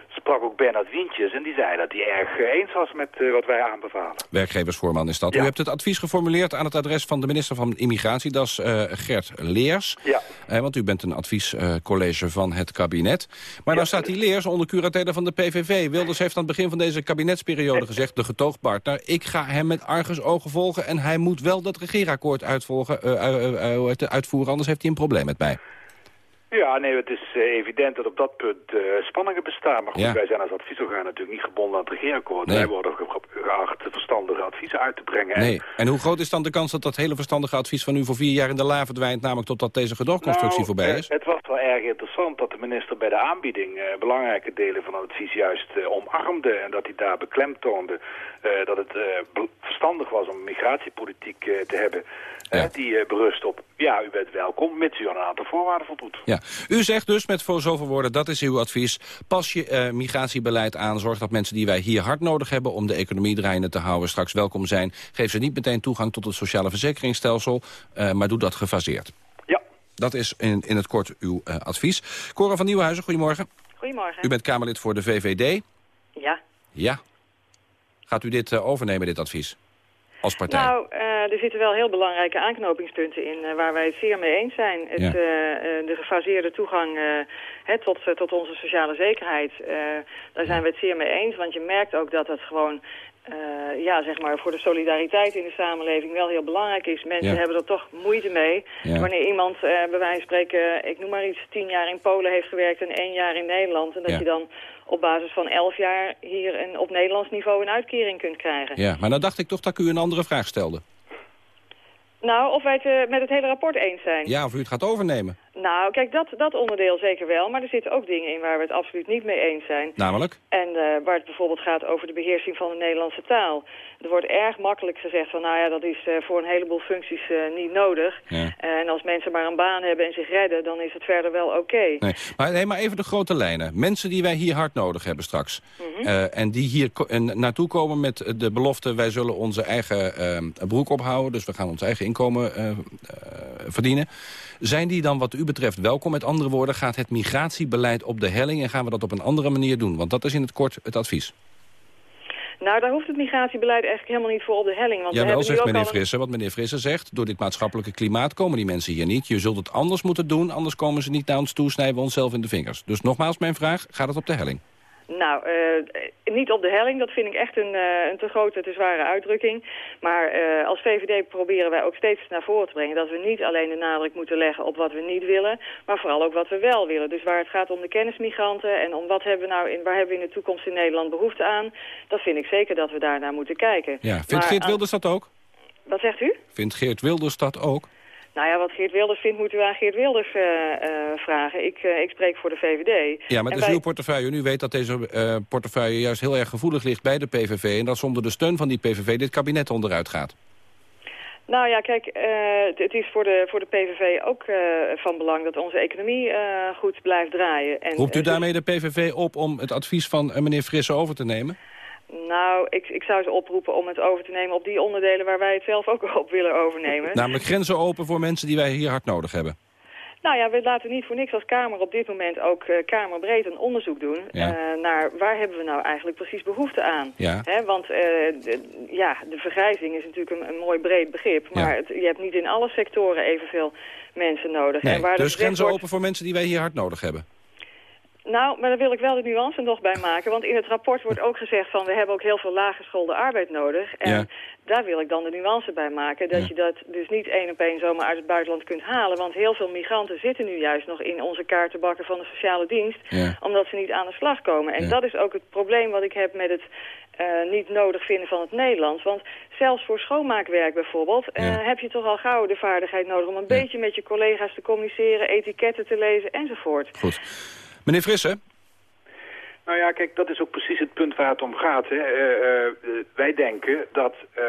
[SPEAKER 33] sprak ook Bernard Wientjes... en die zei dat hij erg eens was met wat wij aanbevalen.
[SPEAKER 30] Werkgeversvoorman is dat.
[SPEAKER 33] Ja.
[SPEAKER 30] U hebt het advies geformuleerd aan het adres van de minister van Immigratie. Dat is eh, Gert Leers.
[SPEAKER 33] Ja.
[SPEAKER 30] Eh, want u bent een adviescollege van het kabinet. Maar nou staat die Leers onder curatele van de PVV. Wilders heeft aan het begin van deze kabinetsperiode gezegd... de getoogpartner, ik ga hem met argusogen volgen... en hij moet wel dat regeerakkoord uitvolgen, eh, uitvoeren... anders heeft hij een probleem met mij.
[SPEAKER 33] Ja, nee, het is eh, evident dat op dat punt eh, spanningen bestaan. Maar goed,
[SPEAKER 30] Ja.
[SPEAKER 33] wij zijn als adviesorgaan natuurlijk niet gebonden aan het regeerakkoord.
[SPEAKER 30] Nee.
[SPEAKER 33] Wij worden ge- geacht verstandige adviezen uit te brengen. En
[SPEAKER 30] Nee. En hoe groot is dan de kans dat dat hele verstandige advies van u... voor vier jaar in de la verdwijnt, namelijk totdat deze gedoogconstructie
[SPEAKER 33] Nou,
[SPEAKER 30] voorbij
[SPEAKER 33] eh,
[SPEAKER 30] is?
[SPEAKER 33] Het was wel erg interessant dat de minister bij de aanbieding belangrijke delen van het advies juist omarmde. En dat hij daar beklemtoonde dat het verstandig was om migratiepolitiek te hebben eh, die eh, berust op, ja, u bent welkom, mits u aan een aantal voorwaarden voldoet.
[SPEAKER 30] Ja. U zegt dus met voor zoveel woorden, dat is uw advies. Pas je eh, migratiebeleid aan, zorg dat mensen die wij hier hard nodig hebben... om de economie draaiende te houden, straks welkom zijn. Geef ze niet meteen toegang tot het sociale verzekeringsstelsel... eh, maar doe dat gefaseerd.
[SPEAKER 33] Ja.
[SPEAKER 30] Dat is in, in het kort uw eh, advies. Cora van Nieuwenhuizen, goedemorgen.
[SPEAKER 34] Goedemorgen.
[SPEAKER 30] U bent Kamerlid voor de VVD.
[SPEAKER 34] Ja.
[SPEAKER 30] Ja. Gaat u dit eh, overnemen, dit advies? Als partij?
[SPEAKER 34] Nou, eh, er zitten wel heel belangrijke aanknopingspunten in eh, waar wij het zeer mee eens zijn. Het,
[SPEAKER 30] Ja.
[SPEAKER 34] eh, de gefaseerde toegang hè, tot, tot onze sociale zekerheid, daar zijn we het zeer mee eens. Want je merkt ook dat het gewoon eh, ja, zeg maar, voor de solidariteit in de samenleving wel heel belangrijk is. Mensen
[SPEAKER 30] Ja.
[SPEAKER 34] hebben er toch moeite mee.
[SPEAKER 30] Ja.
[SPEAKER 34] Wanneer iemand, eh, bij wijze van spreken, ik noem maar iets, tien jaar in Polen heeft gewerkt en één jaar in Nederland. En dat
[SPEAKER 30] Ja.
[SPEAKER 34] je dan op basis van elf jaar hier een, op Nederlands niveau een uitkering kunt krijgen.
[SPEAKER 30] Ja, maar dan dacht ik toch dat ik u een andere vraag stelde.
[SPEAKER 34] Nou, of wij het eh, met het hele rapport eens zijn.
[SPEAKER 30] Ja, of u het gaat overnemen.
[SPEAKER 34] Nou, kijk, dat, dat onderdeel zeker wel. Maar er zitten ook dingen in waar we het absoluut niet mee eens zijn.
[SPEAKER 30] Namelijk?
[SPEAKER 34] En waar het bijvoorbeeld gaat over de beheersing van de Nederlandse taal. Er wordt erg makkelijk gezegd van, nou ja, dat is eh, voor een heleboel functies eh, niet nodig.
[SPEAKER 30] Ja.
[SPEAKER 34] en als mensen maar een baan hebben en zich redden, dan is het verder wel oké.
[SPEAKER 30] Nee, maar, nee, maar even de grote lijnen. Mensen die wij hier hard nodig hebben straks.
[SPEAKER 34] Mhm.
[SPEAKER 30] Eh, en die hier en naartoe komen met de belofte... wij zullen onze eigen eh, broek ophouden. Dus we gaan ons eigen inkomen eh, eh, verdienen. Zijn die dan wat u betreft welkom? Met andere woorden, gaat het migratiebeleid op de helling... en gaan we dat op een andere manier doen? Want dat is in het kort het advies.
[SPEAKER 34] Nou, daar hoeft het migratiebeleid eigenlijk helemaal niet voor op de helling. Want we
[SPEAKER 30] Jawel, zegt meneer
[SPEAKER 34] al een-
[SPEAKER 30] Frisse. Wat meneer Frisse zegt, door dit maatschappelijke klimaat komen die mensen hier niet. Je zult het anders moeten doen, anders komen ze niet naar ons toe... snijden we onszelf in de vingers. Dus nogmaals mijn vraag, gaat het op de helling?
[SPEAKER 34] Nou, eh, niet op de helling. Dat vind ik echt een, eh, een te grote, te zware uitdrukking. Maar eh, als VVD proberen wij ook steeds naar voren te brengen... dat we niet alleen de nadruk moeten leggen op wat we niet willen... maar vooral ook wat we wel willen. Dus waar het gaat om de kennismigranten... en om wat hebben we nou in, waar hebben we in de toekomst in Nederland behoefte aan... dat vind ik zeker dat we daar naar moeten kijken.
[SPEAKER 30] Ja, vindt
[SPEAKER 34] Maar
[SPEAKER 30] Geert Wilders dat ook?
[SPEAKER 34] Wat zegt u?
[SPEAKER 30] Vindt Geert Wilders dat ook?
[SPEAKER 34] Nou ja, wat Geert Wilders vindt, moeten we aan Geert Wilders eh, eh, vragen. Ik, eh, ik spreek voor de VVD.
[SPEAKER 30] Ja, maar het is uw portefeuille. U weet dat deze portefeuille juist heel erg gevoelig ligt bij de PVV... en dat zonder de steun van die PVV dit kabinet onderuit gaat.
[SPEAKER 34] Nou ja, kijk, het- is voor de, voor de PVV ook van belang dat onze economie goed blijft draaien. En,
[SPEAKER 30] Roept u daarmee de PVV op om het advies van meneer Frisse over te nemen?
[SPEAKER 34] Nou, ik, ik zou ze oproepen om het over te nemen op die onderdelen waar wij het zelf ook op willen overnemen.
[SPEAKER 30] Namelijk grenzen open voor mensen die wij hier hard nodig hebben.
[SPEAKER 34] Nou ja, we laten niet voor niks als Kamer op dit moment ook eh, kamerbreed een onderzoek doen...
[SPEAKER 30] Ja.
[SPEAKER 34] eh, naar waar hebben we nou eigenlijk precies behoefte aan.
[SPEAKER 30] Ja.
[SPEAKER 34] Hè, want eh, de, ja, de vergrijzing is natuurlijk een, een mooi breed begrip...
[SPEAKER 30] Ja.
[SPEAKER 34] maar het, je hebt niet in alle sectoren evenveel mensen nodig.
[SPEAKER 30] Nee,
[SPEAKER 34] en waar
[SPEAKER 30] dus grenzen
[SPEAKER 34] wordt-
[SPEAKER 30] open voor mensen die wij hier hard nodig hebben.
[SPEAKER 34] Nou, maar daar wil ik wel de nuance nog bij maken. Want in het rapport wordt ook gezegd van... we hebben ook heel veel laaggeschoolde arbeid nodig. En
[SPEAKER 30] Ja.
[SPEAKER 34] daar wil ik dan de nuance bij maken. Dat je dat dus niet één op één zomaar uit het buitenland kunt halen. Want heel veel migranten zitten nu juist nog in onze kaartenbakken van de sociale dienst.
[SPEAKER 30] Ja.
[SPEAKER 34] Omdat ze niet aan de slag komen. En dat is ook het probleem wat ik heb met het... eh, niet nodig vinden van het Nederlands. Want zelfs voor schoonmaakwerk bijvoorbeeld... eh,
[SPEAKER 30] Ja.
[SPEAKER 34] heb je toch al gauw de vaardigheid nodig... om een beetje met je collega's te communiceren... etiketten te lezen enzovoort.
[SPEAKER 30] Goed. Meneer Frisse?
[SPEAKER 33] Nou ja, kijk, dat is ook precies het punt waar het om gaat. Hè. Eh, eh, wij denken dat eh,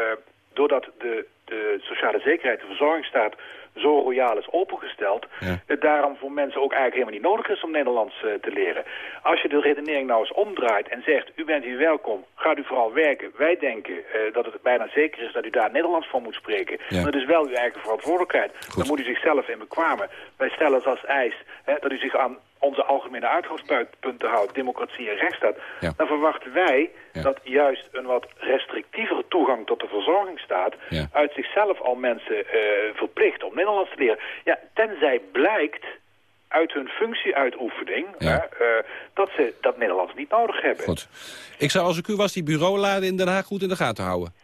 [SPEAKER 33] doordat de, de sociale zekerheid, de verzorgingsstaat zo royaal is opengesteld, het daarom voor mensen ook eigenlijk helemaal niet nodig is om Nederlands eh, te leren. Als je de redenering nou eens omdraait en zegt, u bent hier welkom, gaat u vooral werken. Wij denken eh, dat het bijna zeker is dat u daar Nederlands voor moet spreken.
[SPEAKER 30] Ja.
[SPEAKER 33] Dat is wel uw eigen verantwoordelijkheid. Daar moet u zichzelf in bekwamen. Wij stellen het als eis hè, dat u zich aan onze algemene uitgangspunten houdt, democratie en rechtsstaat,
[SPEAKER 30] Ja.
[SPEAKER 33] dan verwachten wij dat juist een wat restrictievere toegang tot de verzorgingsstaat
[SPEAKER 30] Ja.
[SPEAKER 33] uit zichzelf al mensen eh, verplicht om Nederlands te leren. Ja, tenzij blijkt uit hun functieuitoefening
[SPEAKER 30] Ja.
[SPEAKER 33] eh, dat ze dat Nederlands niet nodig hebben.
[SPEAKER 30] Goed. Ik zou als ik u was die bureauladen in Den Haag goed in de gaten houden.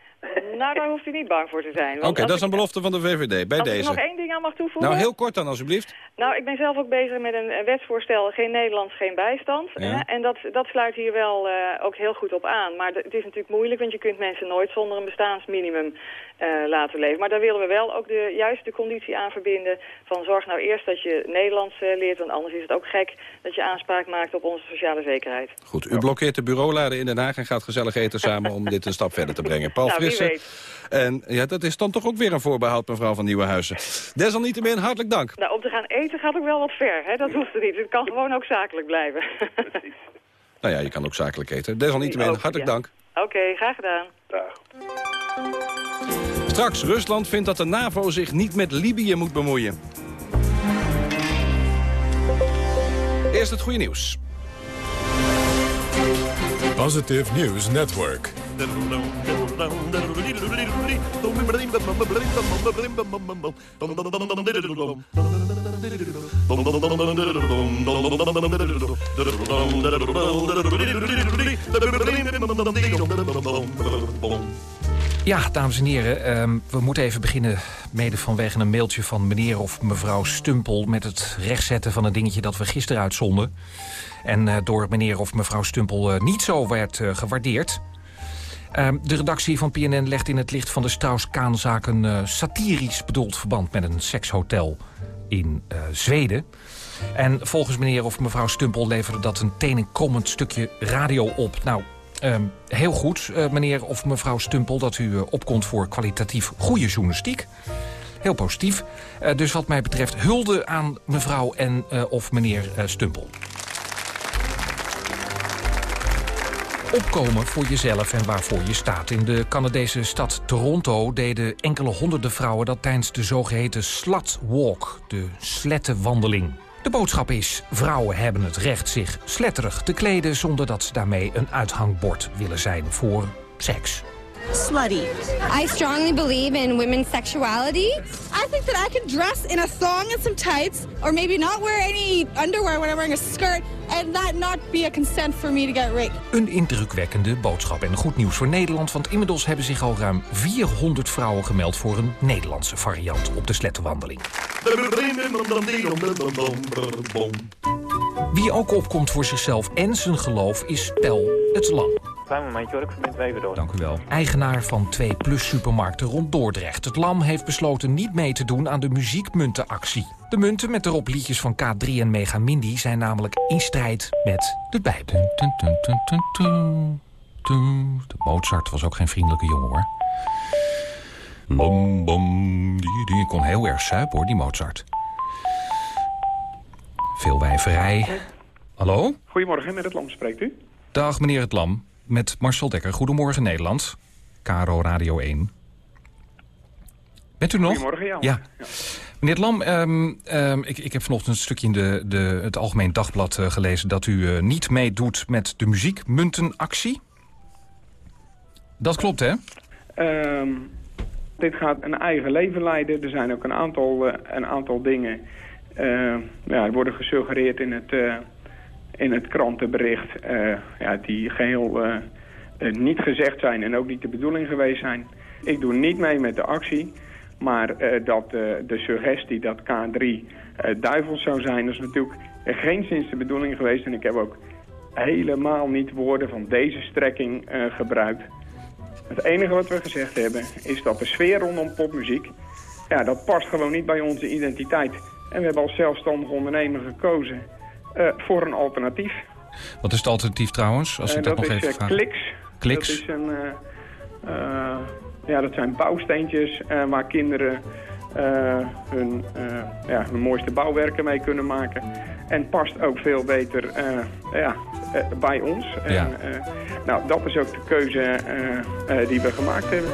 [SPEAKER 34] Nou, daar hoeft u niet bang voor te zijn.
[SPEAKER 30] Oké, dat is een belofte van de VVD, bij
[SPEAKER 34] Als ik
[SPEAKER 30] deze.
[SPEAKER 34] nog één ding aan mag toevoegen.
[SPEAKER 30] Nou, heel kort dan, alsjeblieft.
[SPEAKER 34] Nou, ik ben zelf ook bezig met een wetsvoorstel, geen Nederlands, geen bijstand.
[SPEAKER 30] Ja.
[SPEAKER 34] hè, En dat, dat sluit hier wel eh, ook heel goed op aan. Maar het is natuurlijk moeilijk, want je kunt mensen nooit zonder een bestaansminimum eh, laten leven. Maar daar willen we wel ook de juiste conditie aan verbinden van zorg nou eerst dat je Nederlands eh, leert, want anders is het ook gek dat je aanspraak maakt op onze sociale zekerheid.
[SPEAKER 30] Goed, u blokkeert de bureauladen in Den Haag en gaat gezellig eten samen om dit een stap verder te brengen. Paul
[SPEAKER 34] Nou, wie
[SPEAKER 30] Frisse.
[SPEAKER 34] weet.
[SPEAKER 30] En ja, dat is dan toch ook weer een voorbehoud, mevrouw van Nieuwenhuizen. Desalniettemin, hartelijk dank.
[SPEAKER 34] Nou, om te gaan eten gaat ook wel wat ver, hè? dat hoeft er niet. Het kan gewoon ook zakelijk blijven.
[SPEAKER 30] Nou ja, je kan ook zakelijk eten. Desalniettemin, hartelijk
[SPEAKER 34] ja.
[SPEAKER 30] dank.
[SPEAKER 34] Oké, graag gedaan.
[SPEAKER 30] Straks, Rusland vindt dat de NAVO zich niet met Libië moet bemoeien. Eerst het goede nieuws.
[SPEAKER 1] Positive News Network.
[SPEAKER 35] Ja, dames en heren, ehm, we moeten even beginnen... mede vanwege een mailtje van meneer of mevrouw Stumpel... met het rechtzetten van een dingetje dat we gisteren uitzonden. En uh, door meneer of mevrouw Stumpel uh, niet zo werd uh, gewaardeerd. Ehm, de redactie van PNN legt in het licht van de Strauss-Kaan-zaak... een satirisch bedoeld verband met een sekshotel in Zweden... En volgens meneer of mevrouw Stumpel leverde dat een tenenkomend stukje radio op. Nou, uh, heel goed, uh, meneer of mevrouw Stumpel... dat u uh, opkomt voor kwalitatief goede journalistiek. Heel positief. Uh, dus wat mij betreft hulde aan mevrouw en of meneer Stumpel. Opkomen voor jezelf en waarvoor je staat. In de Canadese stad Toronto deden enkele honderden vrouwen... dat tijdens de zogeheten Slut Walk, de slettenwandeling. De boodschap is, vrouwen hebben het recht zich sletterig te kleden... zonder dat ze daarmee een uithangbord willen zijn voor seks.
[SPEAKER 36] Slutty. I strongly believe in women's sexuality. I think that I can dress in a thong and some tights, or maybe not wear any underwear when I'm wearing a skirt, and that not be a consent for me to get raped.
[SPEAKER 35] Een indrukwekkende boodschap en goed nieuws voor Nederland, want inmiddels hebben zich al ruim 400 vrouwen gemeld voor een Nederlandse variant op de slettenwandeling. Wie ook opkomt voor zichzelf en zijn geloof is Pel het Lam.
[SPEAKER 37] Klein momentje hoor, ik verbind even door.
[SPEAKER 35] Dank u wel. Eigenaar van 2 Plus supermarkten rond Dordrecht. Het Lam heeft besloten niet mee te doen aan de muziekmuntenactie. De munten met erop liedjes van K3 en Megamindi zijn namelijk in strijd met de Bijbel. De Mozart was ook geen vriendelijke jongen hoor. Bom, bom, die, die kon heel erg suipen hoor, die Mozart. Veel wijverij. Hallo?
[SPEAKER 38] Goedemorgen, met het Lam spreekt u.
[SPEAKER 35] Dag meneer het Lam, met Marcel Dekker. Goedemorgen Nederland. Caro Radio 1. Bent u nog?
[SPEAKER 38] Goedemorgen, ja.
[SPEAKER 35] ja. Meneer Lam, um, um, ik, ik heb vanochtend een stukje in de, de, het Algemeen Dagblad uh, gelezen... dat u uh, niet meedoet met de muziekmuntenactie. Dat klopt, hè?
[SPEAKER 38] Um, dit gaat een eigen leven leiden. Er zijn ook een aantal, uh, een aantal dingen... ja, er worden gesuggereerd in het in het krantenbericht uh, ja, die geheel uh, uh, niet gezegd zijn en ook niet de bedoeling geweest zijn. Ik doe niet mee met de actie, maar dat de suggestie dat K3 duivels zou zijn, is natuurlijk geen sinds de bedoeling geweest. En ik heb ook helemaal niet woorden van deze strekking gebruikt. Het enige wat we gezegd hebben is dat de sfeer rondom popmuziek, ja, dat past gewoon niet bij onze identiteit. En we hebben als zelfstandig ondernemer gekozen uh, voor een alternatief.
[SPEAKER 35] Wat is het alternatief trouwens? Als ik
[SPEAKER 38] uh,
[SPEAKER 35] dat,
[SPEAKER 38] dat
[SPEAKER 35] nog
[SPEAKER 38] is
[SPEAKER 35] even vraag.
[SPEAKER 38] Kliks.
[SPEAKER 35] Kliks?
[SPEAKER 38] Dat, is een, uh, ja, dat zijn bouwsteentjes waar kinderen hun, ja, hun mooiste bouwwerken mee kunnen maken. En past ook veel beter ja, bij ons.
[SPEAKER 35] Ja.
[SPEAKER 38] En, nou, dat is ook de keuze die we gemaakt hebben.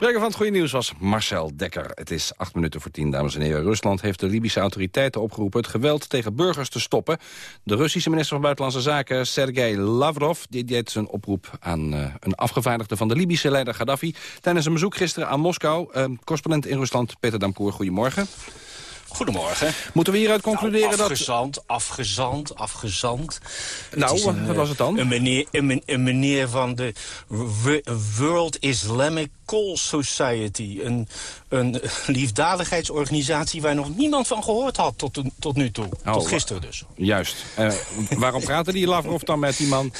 [SPEAKER 30] Brengen van het goede nieuws was Marcel Dekker. Het is acht minuten voor tien, dames en heren. Rusland heeft de Libische autoriteiten opgeroepen... het geweld tegen burgers te stoppen. De Russische minister van Buitenlandse Zaken, Sergei Lavrov... die deed zijn oproep aan uh, een afgevaardigde van de Libische leider Gaddafi... tijdens een bezoek gisteren aan Moskou. Uh, correspondent in Rusland, Peter Damkoer, goedemorgen.
[SPEAKER 39] Goedemorgen.
[SPEAKER 30] Moeten we hieruit concluderen
[SPEAKER 39] nou,
[SPEAKER 30] afgezand,
[SPEAKER 39] dat... Afgezand, afgezand,
[SPEAKER 30] Nou, een, wat was het dan?
[SPEAKER 39] Een meneer, een, een meneer van de World Islamic Call Society. Een, een liefdadigheidsorganisatie waar nog niemand van gehoord had tot, tot nu toe.
[SPEAKER 30] Oh,
[SPEAKER 39] tot gisteren dus.
[SPEAKER 30] Juist. Uh, waarom praten die Lavrov dan met die man?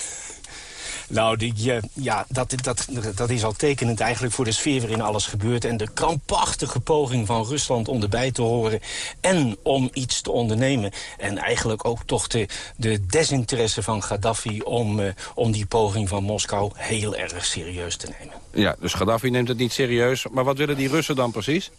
[SPEAKER 39] Nou, die, ja, dat, dat, dat is al tekenend eigenlijk voor de sfeer waarin alles gebeurt... en de krampachtige poging van Rusland om erbij te horen... en om iets te ondernemen. En eigenlijk ook toch de, de desinteresse van Gaddafi... Om, uh, om die poging van Moskou heel erg serieus te nemen.
[SPEAKER 30] Ja, dus Gaddafi neemt het niet serieus. Maar wat willen die Russen dan precies?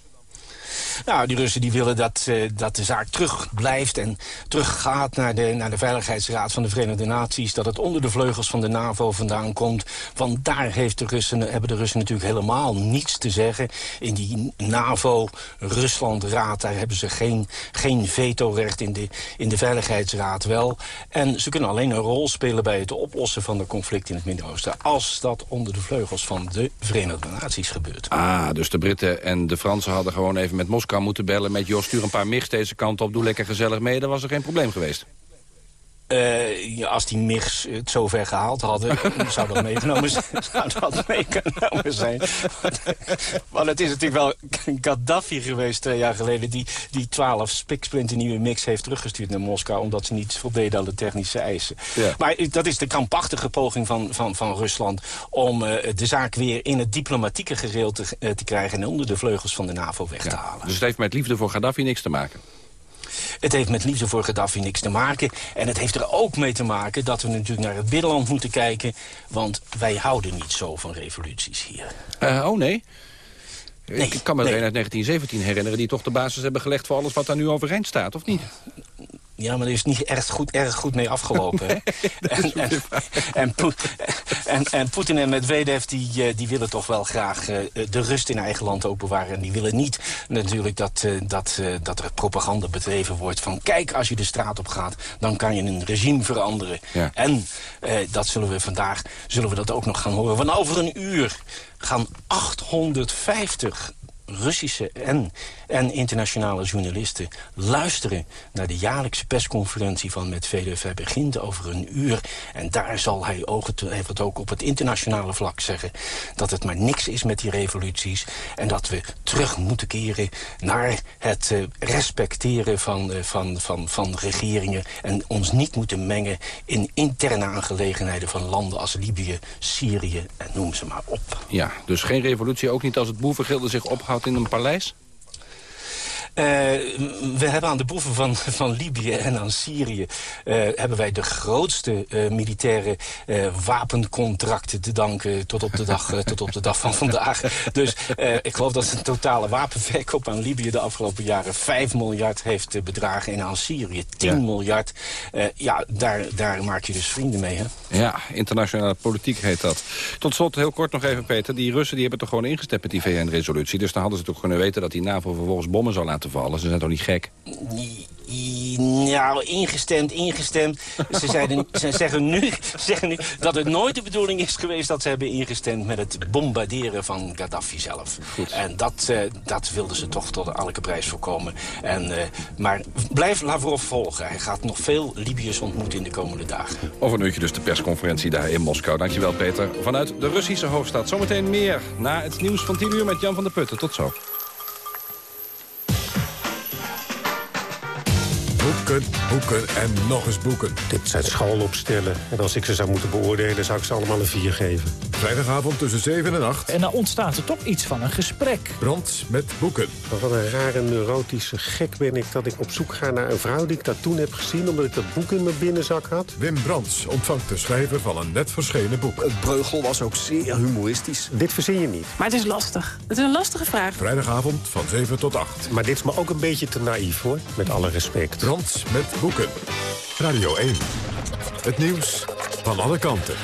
[SPEAKER 39] Nou, die Russen die willen dat, uh, dat de zaak terug blijft en teruggaat naar de, naar de Veiligheidsraad van de Verenigde Naties. Dat het onder de vleugels van de NAVO vandaan komt. Want daar heeft de Russen, hebben de Russen natuurlijk helemaal niets te zeggen. In die NAVO-Rusland-raad, daar hebben ze geen, geen vetorecht in de, in de Veiligheidsraad wel. En ze kunnen alleen een rol spelen bij het oplossen van de conflict in het Midden-Oosten. Als dat onder de vleugels van de Verenigde Naties gebeurt.
[SPEAKER 30] Ah, dus de Britten en de Fransen hadden gewoon even met Moskou moeten bellen met... joh, stuur een paar mix deze kant op, doe lekker gezellig mee. Dan was er geen probleem geweest.
[SPEAKER 39] Uh, ja, als die MIGs het zover gehaald hadden, zou dat meegenomen, zou dat meegenomen zijn. Want het is natuurlijk wel Gaddafi geweest twee jaar geleden... die, die 12 spiksplinter nieuwe mix heeft teruggestuurd naar Moskou... omdat ze niet voldeden aan de technische eisen. Ja. Maar dat is de krampachtige poging van, van, van Rusland... om uh, de zaak weer in het diplomatieke gereel te, uh, te krijgen... en onder de vleugels van de NAVO weg ja. te halen.
[SPEAKER 30] Dus het heeft met liefde voor Gaddafi niks te maken?
[SPEAKER 39] Het heeft met liefde voor Gaddafi niks te maken. En het heeft er ook mee te maken dat we natuurlijk naar het binnenland moeten kijken. Want wij houden niet zo van revoluties hier.
[SPEAKER 30] Uh, oh nee? nee? Ik kan me nee. er een uit 1917 herinneren... die toch de basis hebben gelegd voor alles wat daar nu overeind staat, of niet?
[SPEAKER 39] Ja, maar er is niet erg goed, erg goed mee afgelopen. En, en, en, en, en Poetin en Medvedev die, die willen toch wel graag de rust in eigen land openbaren. En die willen niet natuurlijk dat, dat, dat er propaganda bedreven wordt van... kijk, als je de straat op gaat, dan kan je een regime veranderen. Ja. En eh, dat zullen we vandaag zullen we dat ook nog gaan horen. Want over een uur gaan 850 Russische en, en internationale journalisten luisteren naar de jaarlijkse persconferentie van Medvedev. Hij begint over een uur en daar zal hij het, ook op het internationale vlak zeggen dat het maar niks is met die revoluties en dat we terug moeten keren naar het uh, respecteren van, uh, van, van, van regeringen en ons niet moeten mengen in interne aangelegenheden van landen als Libië, Syrië en noem ze maar op.
[SPEAKER 30] Ja, dus geen revolutie, ook niet als het boevengilde zich ophoudt in een paleis?
[SPEAKER 39] Uh, we hebben aan de boeven van, van Libië en aan Syrië... Uh, hebben wij de grootste uh, militaire wapencontracten te danken... tot op de dag, tot op de dag van vandaag. Dus ik geloof dat de totale wapenverkoop aan Libië... de afgelopen jaren 5 miljard heeft bedragen. En aan Syrië 10 ja. miljard. ja, daar, daar maak je dus vrienden mee, hè?
[SPEAKER 30] Ja, internationale politiek heet dat. Tot slot, heel kort nog even, Peter. Die Russen die hebben toch gewoon ingestemd met die VN-resolutie. Dus dan hadden ze toch kunnen weten dat die NAVO vervolgens bommen zou laten vallen. Ze zijn toch niet gek?
[SPEAKER 39] Nou, ingestemd, ingestemd. Ze, zeiden, ze zeggen, nu, zeggen nu dat het nooit de bedoeling is geweest... dat ze hebben ingestemd met het bombarderen van Gaddafi zelf. Goed. En dat, uh, dat wilden ze toch tot elke prijs voorkomen. En, uh, maar blijf Lavrov volgen. Hij gaat nog veel Libiërs ontmoeten in de komende dagen.
[SPEAKER 30] Over een uurtje dus de persconferentie daar in Moskou. Dankjewel, Peter. Vanuit de Russische hoofdstad. Zometeen meer na het nieuws van 10 uur met Jan van der Putten. Tot zo.
[SPEAKER 1] Boeken, boeken en nog eens boeken.
[SPEAKER 40] Dit zijn schoolopstellen. En als ik ze zou moeten beoordelen, zou ik ze allemaal een 4 geven.
[SPEAKER 1] Vrijdagavond tussen 7 en 8.
[SPEAKER 41] En dan ontstaat er toch iets van een gesprek.
[SPEAKER 1] Brand met boeken.
[SPEAKER 40] Wat een rare neurotische gek ben ik dat ik op zoek ga naar een vrouw die ik dat toen heb gezien... omdat ik dat boek in mijn binnenzak had.
[SPEAKER 1] Wim Brands ontvangt de schrijver van een net verschenen boek.
[SPEAKER 42] Het breugel was ook zeer humoristisch.
[SPEAKER 40] Dit verzin je niet.
[SPEAKER 43] Maar het is lastig. Het is een lastige vraag.
[SPEAKER 1] Vrijdagavond van 7 tot 8.
[SPEAKER 40] Maar dit is me ook een beetje te naïef, hoor. Met alle respect.
[SPEAKER 1] Brands met boeken. Radio 1. Het nieuws van alle kanten.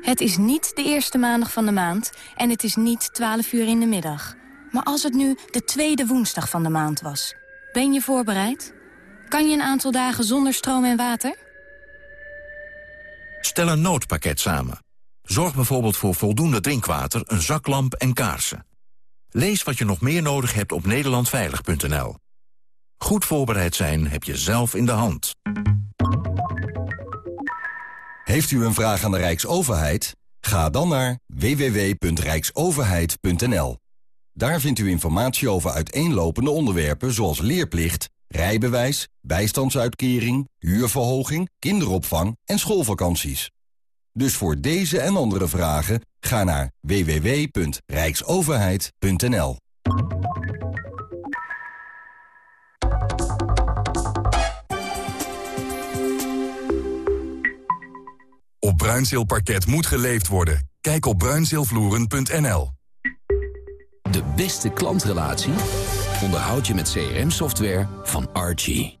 [SPEAKER 44] Het is niet de eerste maandag van de maand en het is niet 12 uur in de middag. Maar als het nu de tweede woensdag van de maand was, ben je voorbereid? Kan je een aantal dagen zonder stroom en water?
[SPEAKER 45] Stel een noodpakket samen. Zorg bijvoorbeeld voor voldoende drinkwater, een zaklamp en kaarsen. Lees wat je nog meer nodig hebt op nederlandveilig.nl. Goed voorbereid zijn heb je zelf in de hand.
[SPEAKER 46] Heeft u een vraag aan de Rijksoverheid? Ga dan naar www.rijksoverheid.nl. Daar vindt u informatie over uiteenlopende onderwerpen zoals leerplicht, rijbewijs, bijstandsuitkering, huurverhoging, kinderopvang en schoolvakanties. Dus voor deze en andere vragen ga naar www.rijksoverheid.nl.
[SPEAKER 1] Op Bruinzeelparket moet geleefd worden. Kijk op bruinzeelvloeren.nl.
[SPEAKER 47] De beste klantrelatie onderhoud je met CRM-software van Archie.